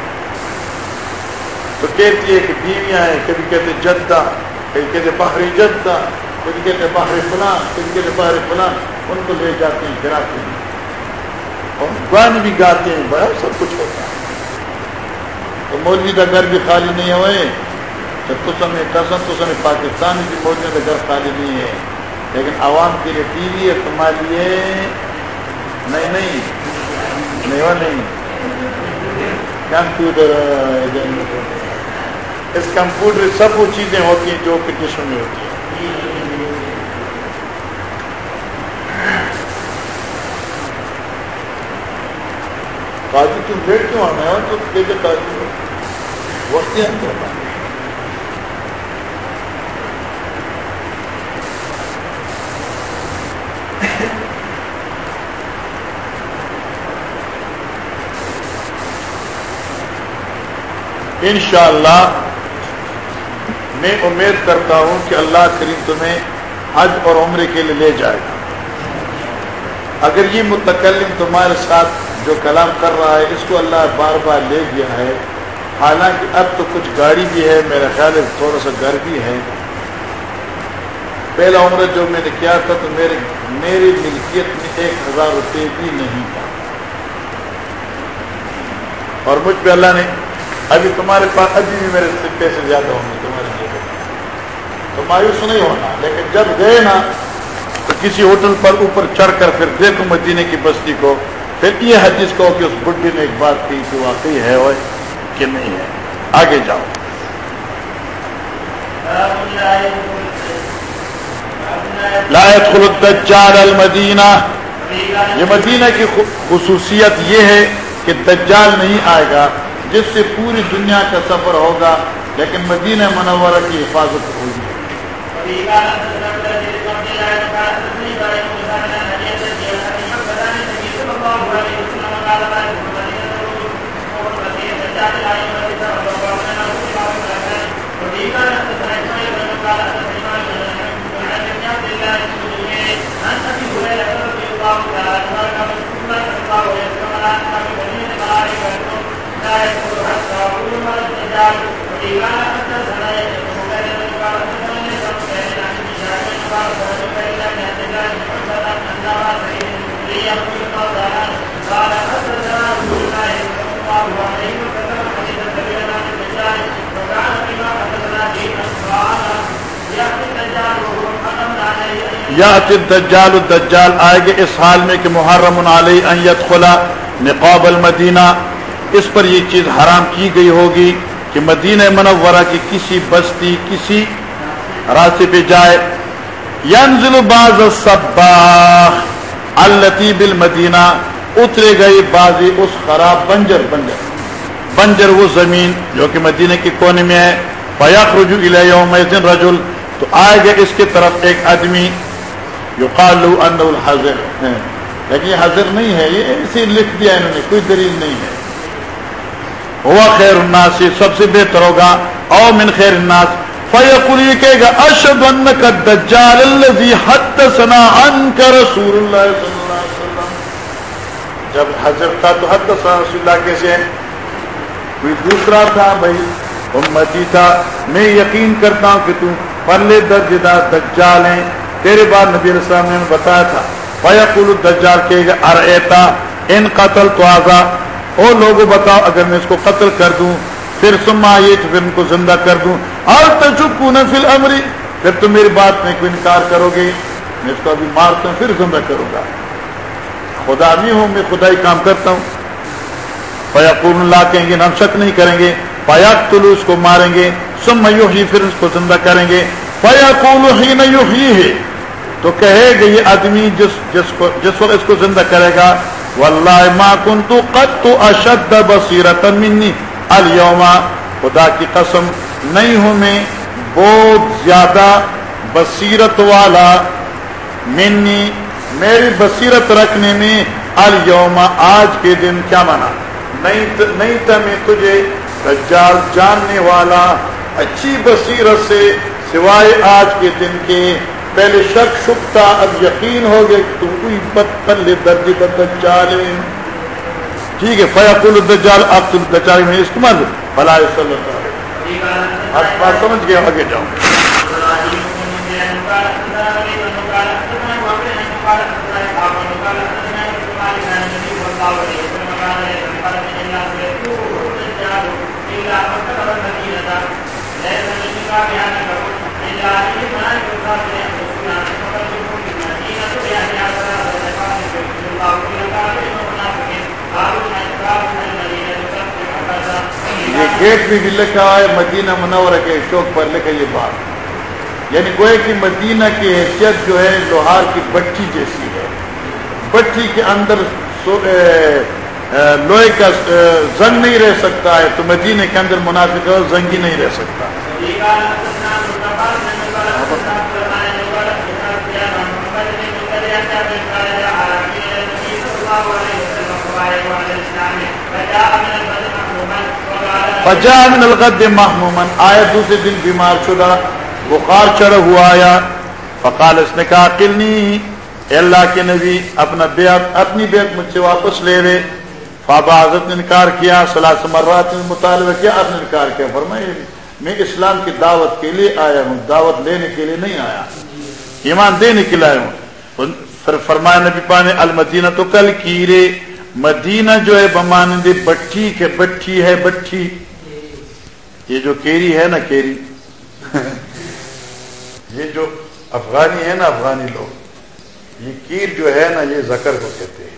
Speaker 1: تو کہتی ہے کہ بیویاں ہیں، کبھی کہتے جدہ، کبھی کہتے باہری جدہ، کبھی کہتے باہری فلان، کبھی کہتے باہری فلان۔ ان کو لے جاتے ہیں گراتے ہیں۔ اور گان بھی گاتے ہیں، بڑا سب کچھ ہوتا ہے۔ تو مولوی کا گھر بھی خالی نہیں ہوئے۔ جب تو سمے قسم تو سمے پاکستان کی مولوی کا گھر خالی نہیں ہے۔ لیکن عوام کے لیے ٹی وی ہے، تمہارے لیے نہیں نہیں۔ نہیں وہ نہیں۔ کمپیوٹر اس کمپیوٹر سب وہ چیزیں ہوتی ہیں جو پٹیشن میں ہوتی ہیں۔ قاضی، تم لیٹ کیوں آنا ہے؟ تو کہتے قاضی وقت ہی اندر انشاءاللہ، میں امید کرتا ہوں کہ اللہ کریم تمہیں حج اور عمرے کے لیے لے جائے گا۔ اگر یہ متکلم تمہارے ساتھ جو کلام کر رہا ہے، اس کو اللہ بار بار لے گیا ہے۔ حالانکہ اب تو کچھ گاڑی بھی ہے میرا خیال ہے تھوڑا سا گھر بھی ہے۔ پہلا عمر جو میں نے کیا تھا تو میرے، میری ملکیت میں ایک ہزار روپے بھی نہیں تھا۔ اور مجھ پہ اللہ نے، ابھی تمہارے پاس، ابھی بھی میرے سے پیسے زیادہ ہوں گے تمہارے لیے۔ تو مایوس نہیں ہونا، لیکن جب گئے نا، تو کسی ہوٹل پر اوپر چڑھ کر پھر دیکھو مدینے کی بستی کو۔ پھر یہ حدیث کہو کہ اس بڈی نے ایک بات کی کہ واقعی ہے وہ کہ نہیں ہے۔ آگے جاؤ۔ لائت الدجال المدینہ۔ یہ مدینہ کی خصوصیت یہ ہے کہ دجال نہیں آئے گا، جس سے پوری دنیا کا سفر ہوگا، لیکن مدینہ منورہ کی حفاظت ہوگی یا دجال الدجال آئے گے اس حال میں کہ محرم علی ان یدخلا نقاب المدینہ اس پر یہ چیز حرام کی گئی ہوگی کہ مدینہ منورہ کی کسی بستی کسی راستے پہ جائے. ینزل باز الصباح التی بل مدینہ اترے گئی بازی اس خراب بنجر بنجر بنجر وہ زمین جو کہ مدینہ کے کونے میں ہے. فیاق رجو یوم رجل، تو آئے گا اس کی طرف ایک آدمی. جو قالو ان الحضر لیکن یہ حضر نہیں ہے، یہ اسی لکھ دیا انہوں نے، کوئی دلیل نہیں ہے. ہوا خیر الناس یہ سب سے بہتر ہوگا، او من خیر الناس۔ فیقول، یہ کہے گا اشد انک الدجال الذي حدثنا عنك رسول اللہ صلی اللہ علیہ وسلم۔ جب حضر تھا تو حدثنا رسول اللہ کیسے کوئی دوسرا تھا، بھائی، امتی تھا۔ میں یقین کرتا ہوں کہ تم پرلے درجہ دجال ہیں۔ تیرے بعد نبی علیہ السلام نے بتایا تھا۔ فیقول الدجال کہے گا ارتا ان قتل تو آزا او لوگوں بتاؤ، اگر میں اس کو قتل کر دوں، پھر سما یہ تو پھر ان کو زندہ کر دوں۔ اور تجھو نہ فل امری پھر تم میری بات میں کوئی انکار کرو گے؟ میں اس کو ابھی مارتا ہوں، پھر زندہ کروں گا۔ خدا نہیں ہوں، میں خدا ہی کام کرتا ہوں۔ فیقول اللہ کہیں گے، ہم شک نہیں کریں گے۔ فیاق تلو اس کو ماریں گے۔ سم ہی پھر اس کو زندہ کریں گے۔ فیقول ہی نہیں ہے تو کہے گا یہ آدمی جس جس کو، جس وقت اس کو زندہ کرے گا واللہ ما کنت قد اشد بصیرت منی. اليوم خدا کی قسم نہیں ہوں میں بہت زیادہ بصیرت والا منی، میری بصیرت رکھنے میں اليوم آج کے دن کیا مانا؟ نہیں تھا میں تجھے رجال جاننے والا اچھی بصیرت سے سوائے آج کے دن کے پہلے شک شک تھا اب یقین ہو گیا کہ تم کوئی بدتر درج بدال ٹھیک ہے فیاق الدجال اب تم دچال میں استعمال فلاح صلی اللہ بات سمجھ گیا، آگے جاؤں۔ یہ بھی لکھا ہے، مدینہ منورہ کے چوک پر لکھا یہ بات۔ یعنی گوئے کہ مدینہ کی حیثیت جو ہے، لوہار کی بٹھی جیسی ہے۔ بٹھی کے اندر لوہے کا زنگ نہیں رہ سکتا ہے۔ تو مدینہ کے اندر منافق زنگ ہی نہیں رہ سکتا۔ فجا من الغد محمومن آیا دوسرے دن بیمار شدہ، بخار چڑھ ہوا آیا. فقال اس نے کہا قلنی اے اللہ کے نبی، اپنا بیعت، اپنی بیعت مجھ سے واپس لے رہے فابا حضرت نے انکار کیا صلاح مرات نے مطالبہ کیا، آپ نے انکار کیا. فرمائے میں اسلام کی دعوت کے لیے آیا ہوں، دعوت لینے کے لیے نہیں آیا. ایمان دینے کے لیے آیا ہوں. پھر فرمایا، نبی پانے المدینہ تو کل کیرے، مدینہ جو ہے بمانند بٹھی کے بٹھی ہے، بٹھی. یہ جو کیری ہے نا کیری، یہ جو افغانی ہے نا افغانی لوگ، یہ کیر جو ہے نا یہ زکر کو کہتے ہیں۔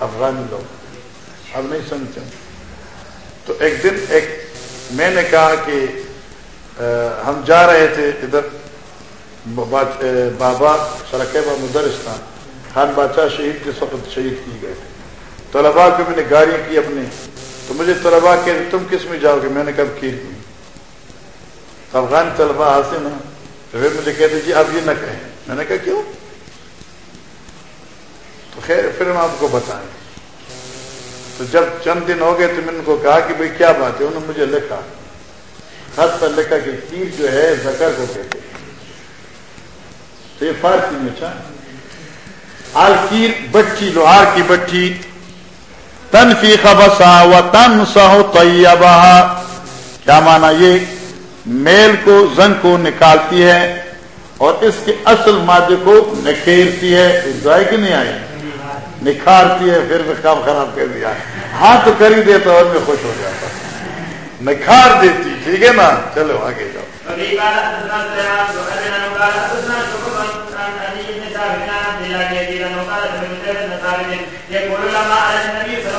Speaker 1: افغانی لوگ، اب نہیں سمجھتے تو ایک دن ایک میں نے کہا کہ ہم جا رہے تھے ادھر بابا سرکیبہ مدرستان، خان بادشاہ شہید کے وقت شہید کی گئے تھے۔ طلبا کو میں نے گاڑی کی اپنی۔ تو مجھے طلبا کہ تم کس میں جاؤ گے؟ میں نے کب کی؟ افغان طلبا آتے نا، تو پھر مجھے کہتے جی آپ یہ نہ کہیں۔ میں نے کہا، کیوں؟ تو خیر، پھر ہم آپ کو بتائیں۔ تو جب چند دن ہو گئے تو میں نے ان کو کہا کہ بھئی، کیا بات ہے؟ انہوں نے مجھے لکھا۔ خط پر لکھا کہ تیر جو ہے زکر کو کہتے تو یہ فارسی میں چاہ اچھا؟ آلکیر بچی لوہار کی بچی تنفی خبسا و تن سہو طیبہ۔ کیا مانا یہ؟ میل کو، زن کو نکالتی ہے اور اس کے اصل مادے کو نکھیرتی ہے۔ ضائع کی نہیں آئی؟ نکھارتی ہے، پھر میں کام خراب کر دیا۔ ہاں تو کر ہی دیتا اور میں خوش ہو جاتا۔ نکھار دیتی، ٹھیک ہے نا؟ چلو، آگے جاؤ۔ یہ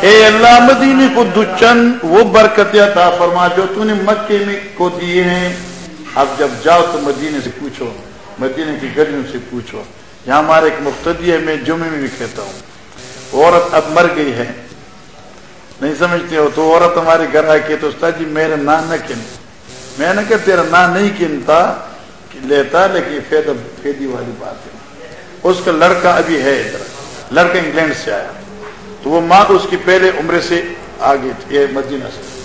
Speaker 1: اے اللہ مدینے کو دچن، وہ برکت عطا فرما جو تو نے مکے میں کو دیے ہیں۔ اب جب جاؤ تو مدینے سے پوچھو مدینے کی گلیوں سے پوچھو۔ یہاں ہمارے ایک مقتدی ہے، میں جمعے میں بھی کہتا ہوں۔ عورت اب مر گئی ہے۔ نہیں سمجھتے ہو تو عورت ہمارے گھر آ کے تو استاد جی میرا نام نہ کن میں نے کہا تیرا نام نہیں کنتا لیتا، لیکن فیدا فیدی والی بات ہے۔ اس کا لڑکا ابھی ہے ادھر۔ لڑکا انگلینڈ سے آیا۔ تو وہ ماں اس کی پہلے عمرے سے آگے تھی، یہ مدینہ سے۔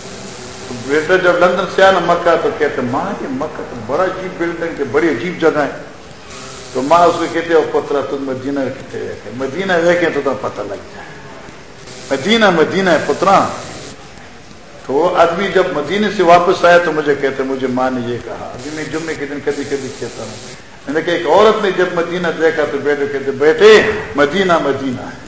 Speaker 1: تو بیٹا جب لندن سے آیا نا مکہ، تو کہتے ماں، یہ مکہ تو بڑا عجیب بلڈنگ ہے، بڑی عجیب جگہ ہے۔ تو ماں اس کو کہتے ہو پترا تم مدینہ کتنے دیکھے مدینہ دیکھے تو پتہ لگ جائے۔ مدینہ مدینہ ہے، پترا۔ تو وہ آدمی جب مدینے سے واپس آیا تو مجھے کہتے مجھے ماں نے یہ کہا۔ ابھی میں جمعے کے دن کبھی کبھی کہتا ہوں۔ میں نے کہا، ایک عورت نے جب مدینہ دیکھا تو بیٹے کہتے بیٹے، مدینہ مدینہ۔ ہے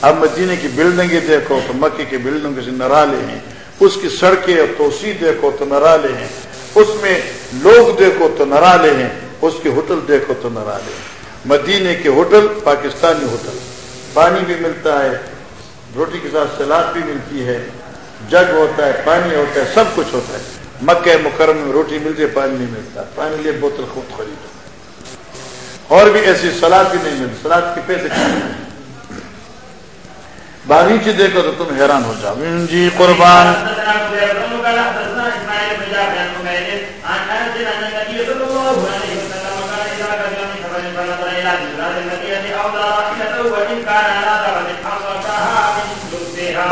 Speaker 1: اب مدینے کی بلڈنگیں دیکھو تو مکے کی بلڈنگ سے نرالے ہیں۔ اس کی سڑکیں اور توسیع دیکھو تو نرالے ہیں۔ اس میں لوگ دیکھو تو نرالے ہیں۔ اس کے ہوٹل دیکھو تو نرالے ہیں۔ مدینے کے ہوٹل پاکستانی ہوٹل۔ پانی بھی ملتا ہے، روٹی کے ساتھ سلاد بھی ملتی ہے۔ جگ ہوتا ہے، پانی ہوتا ہے، سب کچھ ہوتا ہے۔ مکہ مکرم میں روٹی ملتی ہے، پانی نہیں ملتا۔ پانی لیے بوتل خود خریدو اور بھی ایسی سلاد بھی نہیں ملتی۔ سلاد کے پیسے باغیچے دیکھو تو تم حیران ہو جاؤ۔ جی قربان۔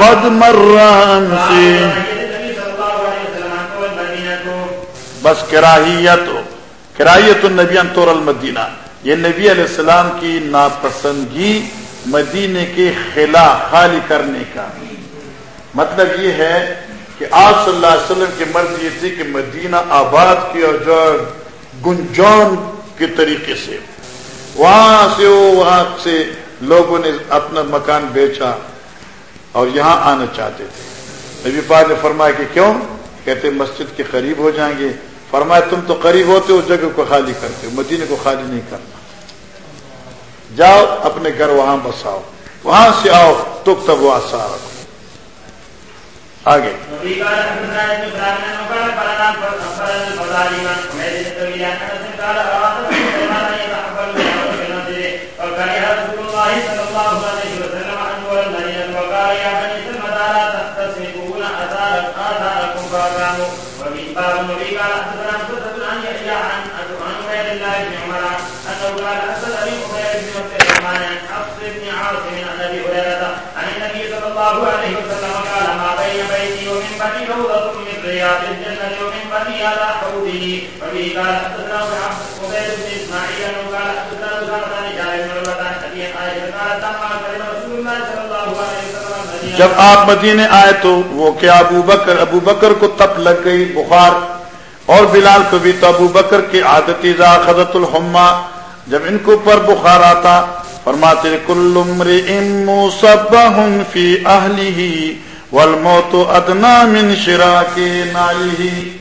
Speaker 1: قد مران سے بس کراہیت کراہیت النبی طور المدینہ. یہ نبی علیہ السلام کی ناپسندگی مدینے کے خلا خالی کرنے کا. مطلب یہ ہے کہ آپ صلی اللہ علیہ وسلم کی مرضی یہ تھی کہ مدینہ آباد کی اور جو گنجان کے طریقے سے. وہاں سے وہاں سے لوگوں نے اپنا مکان بیچا. اور یہاں آنا چاہتے تھے۔ نبی پاک نے فرمایا کہ کیوں؟ کہتے مسجد کے قریب ہو جائیں گے۔ فرمایا تم تو قریب ہوتے ہو جگہ کو خالی کرتے ہو، مدینے کو خالی نہیں کرنا۔ جاؤ، اپنے گھر وہاں بساؤ۔ وہاں سے آؤ تو تب وہ آسار آگے۔
Speaker 2: تختصمون اثار اثاركم فاقاموا وفي باب النبي قال حدثنا مسدد عن يحيى عن عن عمير الله بن عمر أنه قال أسد أبي قتيبة بن مسلم عن حفص بن عاصم عن أبي هريرة عن النبي صلى الله عليه وسلم قال ما بين بيتي ومن بني روضة من رياض الجنة ومن بني على حوضه. وفي قال حدثنا عبيد بن اسماعيل قال حدثنا اسامة بن جابر بن عروة ابي عائشة قالت لما قدم رسول الله صلى الله عليه وسلم
Speaker 1: جب آپ مدینے آئے تو وہ کیا ابو بکر ابو بکر کو تپ لگ گئی بخار۔ اور بلال کو بھی تو ابو بکر کی عادتی خدت الحما جب ان کو اوپر بخار آتا، فرماتے، کل فی اہلی والموت ادنا من شراک نالی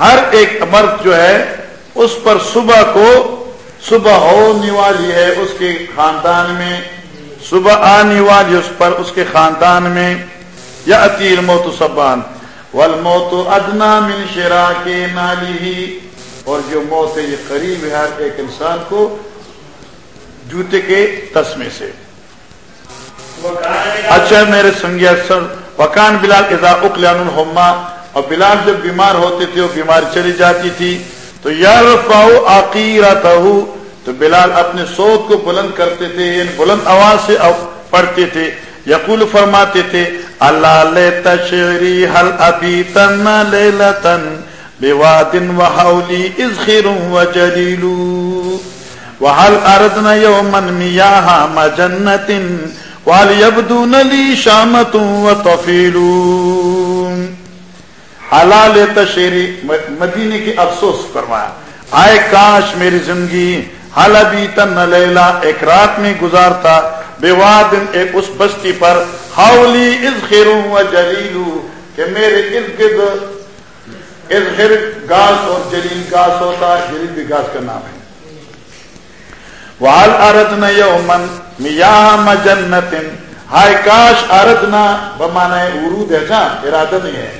Speaker 1: ہر ایک مرد جو ہے، اس پر صبح کو، صبح ہونے والی ہے اس کے خاندان میں۔ صبح آنے والی اس پر، اس کے خاندان میں، یا اتیر موت سبان والموت ادنا من شرا کے نالی اور جو موت یہ قریب ہے ہر ایک انسان کو جوتے کے تسمے سے. اچھا میرے سنگیا سر، وکان بلال ازا اکلان الحما اور بلال جب بیمار ہوتے تھے، وہ بیماری چلی جاتی تھی، تو یار پاؤ عقیرت تو بلال اپنے سوت کو بلند کرتے تھے یعنی بلند آواز سے پڑھتے تھے، یقول فرماتے تھے، اللہ لے تشری حل ابھی تن لے لتن بواد وحولي إزخر وجليل وهل أردنا يوما مياها مجنة وليبدون لي شامة وطفيل حلال تشیری مدینے کی افسوس فرمایا، آئے کاش میری زندگی حل ابھی تن لیلا ایک رات میں گزارتا، بے وادن ایک اس بستی پر ہاؤلی از خیروں و جلیلو کہ میرے ارد گرد ازخر گاس اور جلیل گاس ہوتا، جلیل بھی گاس کا نام ہے۔ وال اردن یومن میاں مجنتن ہائے کاش اردنا بمانا ورود ہے جہاں ارادہ نہیں ہے۔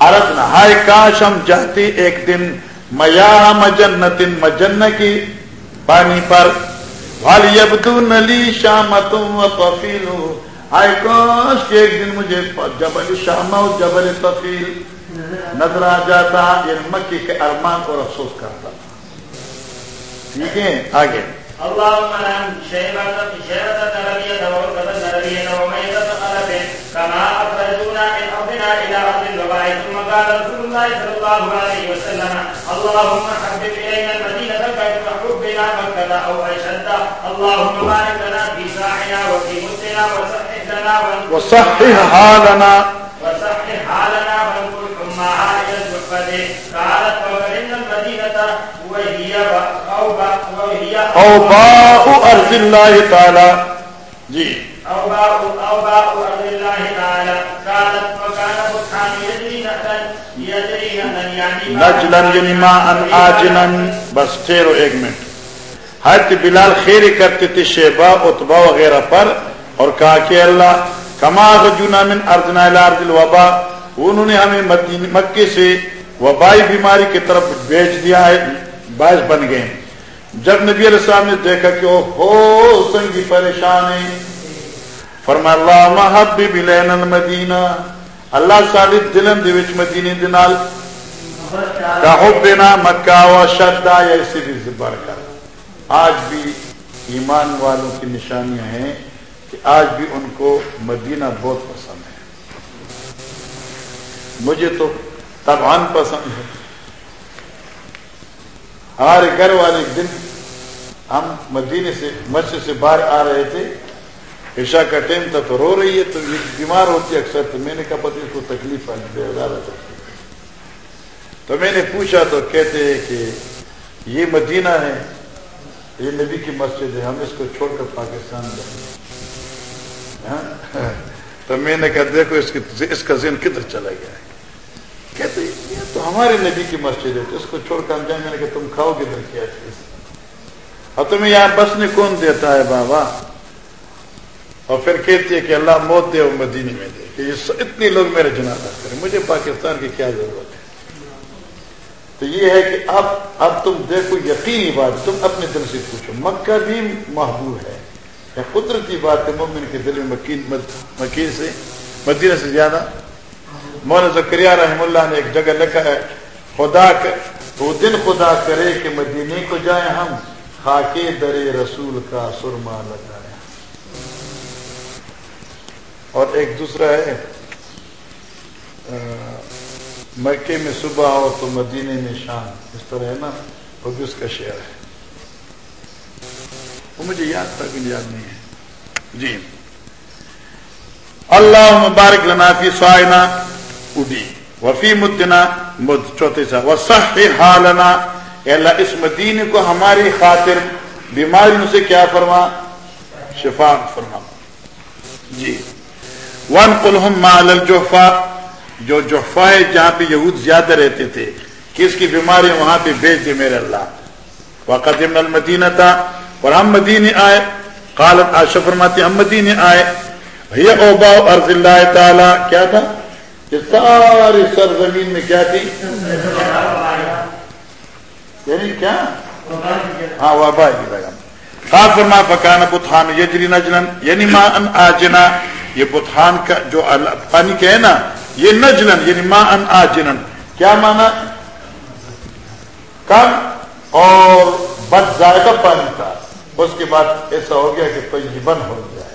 Speaker 1: اردنا ہائے کاش ہم چاہتے ایک دن میا مجنتن مجن کی پانی پر وال یبدو نلی کاش کہ ایک دن مجھے جبل شام اور جبل تفیل نظر آ جاتا، یہ مکی کے ارمان اور افسوس کرتا۔ ٹھیک ہے؟ آگے۔
Speaker 2: اللهم لن شيبة شيبة نبية وعقبة نبية وميتة خلف كما أخرجونا من أرضنا إلى أرض الوباء. ثم قال رسول الله صلى الله عليه وسلم اللهم حبب إلينا المدينة كيف حبنا مكة أو أشد. اللهم بارك لنا في ساعنا وفي مسنا وصحح لنا
Speaker 1: وصحح حالنا.
Speaker 2: وصحح حالنا وانقل حماها إلى الجحفة. قالت فإن المدينة وهي وهي
Speaker 1: او ارض اللہ تعالی۔ جی۔
Speaker 2: او او ارض قالت وكان بطحان نهرا نهرا
Speaker 1: نجلن یعنی ما ان آجنن بس ٹھہرو ایک منٹ۔ حضرت بلال خیر کرتے تھے شیبا اتبا وغیرہ پر اور کہا کہ اللہ کما رجونا من ارضنا الى ارض الوبا انہوں نے ہمیں مکے سے وبائی بیماری کی طرف بیچ دیا ہے۔ باعث بن گئے جب نبی علیہ السلام نے دیکھا کہ وہ ہو سنگی پریشان ہے فرما اللہ محبب لین المدینہ۔ اللہ سالی دلن دے وچ مدینے دے نال کا حبنا مکہ و شدہ یا اسی بھی زبر کر آج بھی ایمان والوں کی نشانیاں ہیں کہ آج بھی ان کو مدینہ بہت پسند ہے۔ مجھے تو تبان پسند ہے۔ ہمارے گھر والے دن ہم مدینے سے مسجد سے باہر آ رہے تھے۔ عشاء کا ٹائم تھا تو رو رہی ہے تو یہ بیمار ہوتی ہے اکثر۔ تو میں نے کہا پتی اس کو تکلیف بے زیادہ تو میں نے پوچھا تو کہتے ہیں کہ یہ مدینہ ہے، یہ نبی کی مسجد ہے، ہم اس کو چھوڑ کر پاکستان جائیں ہاں؟ تو میں نے کہا، دیکھو، اس اس کا ذہن کدھر چلا گیا ہے؟ کہتے یہ تو ہمارے نبی کی مسجد ہے، تو اس کو چھوڑ کر ہم جائیں میں نے کہا تم کھاؤ کدھر کیا چیز؟ اور تمہیں یہاں بسنے کون دیتا ہے بابا؟ اور پھر کہتی ہے کہ اللہ موت دے اور مدینے میں دے، کہ یہ اتنے لوگ میرے جنازہ کریں، مجھے پاکستان کی کیا ضرورت ہے؟ تو یہ ہے کہ اب اب تم دیکھو، یقینی بات، تم اپنے دل سے پوچھو، مکہ بھی محبوب ہے یا قدرتی بات ہے، مومن کے دل میں مکین مکین سے، مدینہ سے زیادہ؟ مولانا زکریہ رحم اللہ نے ایک جگہ لکھا ہے، خدا وہ دن خدا کرے کہ مدینے کو جائیں ہم، خاکے در رسول کا سرما لگایا اور ایک دوسرا ہے مکے میں صبح ہو تو مدینے میں شام۔ اس طرح ہے نا، وہ بھی اس کا شعر ہے۔ وہ مجھے یاد تھا کہ یاد نہیں ہے۔ جی۔ اللہ مبارک لنا فی سوائنا۔ اڈی وفی مدنا مد چوتھے سا وسح حالنا اللہ اس مدینے کو ہماری خاطر بیماریوں سے کیا فرما شفا فرما جی ون قلحم مال الجوفا جو جوفا ہے جہاں پہ یہود زیادہ رہتے تھے کس کی بیماری وہاں پہ بیچ دے میرے اللہ وقت المدینہ تھا اور ہم مدینے آئے قالت آشا فرماتے ہم مدینے آئے یہ اوبا ارض اللہ تعالی کیا تھا کہ ساری سرزمین میں کیا تھی؟ یعنی کیا؟ ہاں وبا کی جگہ خاص پکان یجری نجلن یعنی ماں ان آجنا، یہ بتخان کا جو پانی کا ہے نا، یہ نجلن یعنی ماں ان آجنن کیا مانا؟ کم اور بد ذائقہ پانی تھا۔ اس کے بعد ایسا ہو گیا کہ پنجیبن ہو گیا۔ ہے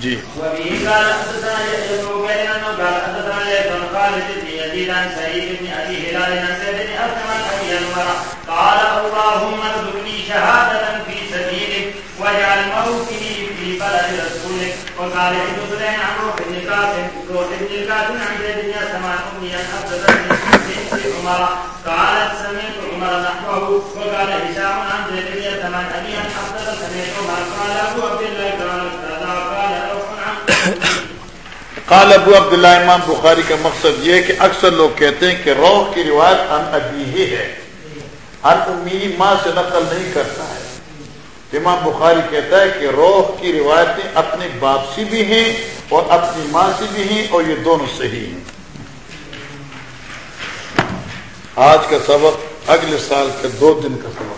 Speaker 1: جی۔
Speaker 2: وفي قال حدثنا يحيى بن قال حدثنا ليث بن بن يزيد عن سعيد بن ابي هلال عن زيد عمر قال اللهم ارزقني شهادة في سبيلك واجعل موتي في بلد رسولك وقال ابن سليم عن روح بن قاسم روح بن القاسم عن زيد بن سمان امي ان افسدت بنت عمر قالت سمعت عمر نحوه وقال هشام عن زيد بن سمان ابي ان افسدت سمعت عمر قال ابو عبد الله قال استاذ قال روح عن
Speaker 1: قال ابو عبداللہ امام بخاری کا مقصد یہ کہ اکثر لوگ کہتے ہیں کہ روح کی روایت ان ابی ہی ہے۔ ان امی ماں سے نقل نہیں کرتا ہے۔ امام بخاری کہتا ہے کہ روح کی روایتیں اپنے باپ سے بھی ہیں اور اپنی ماں سے بھی ہیں اور یہ دونوں صحیح ہیں۔ آج کا سبق اگلے سال کے دو دن کا سبق۔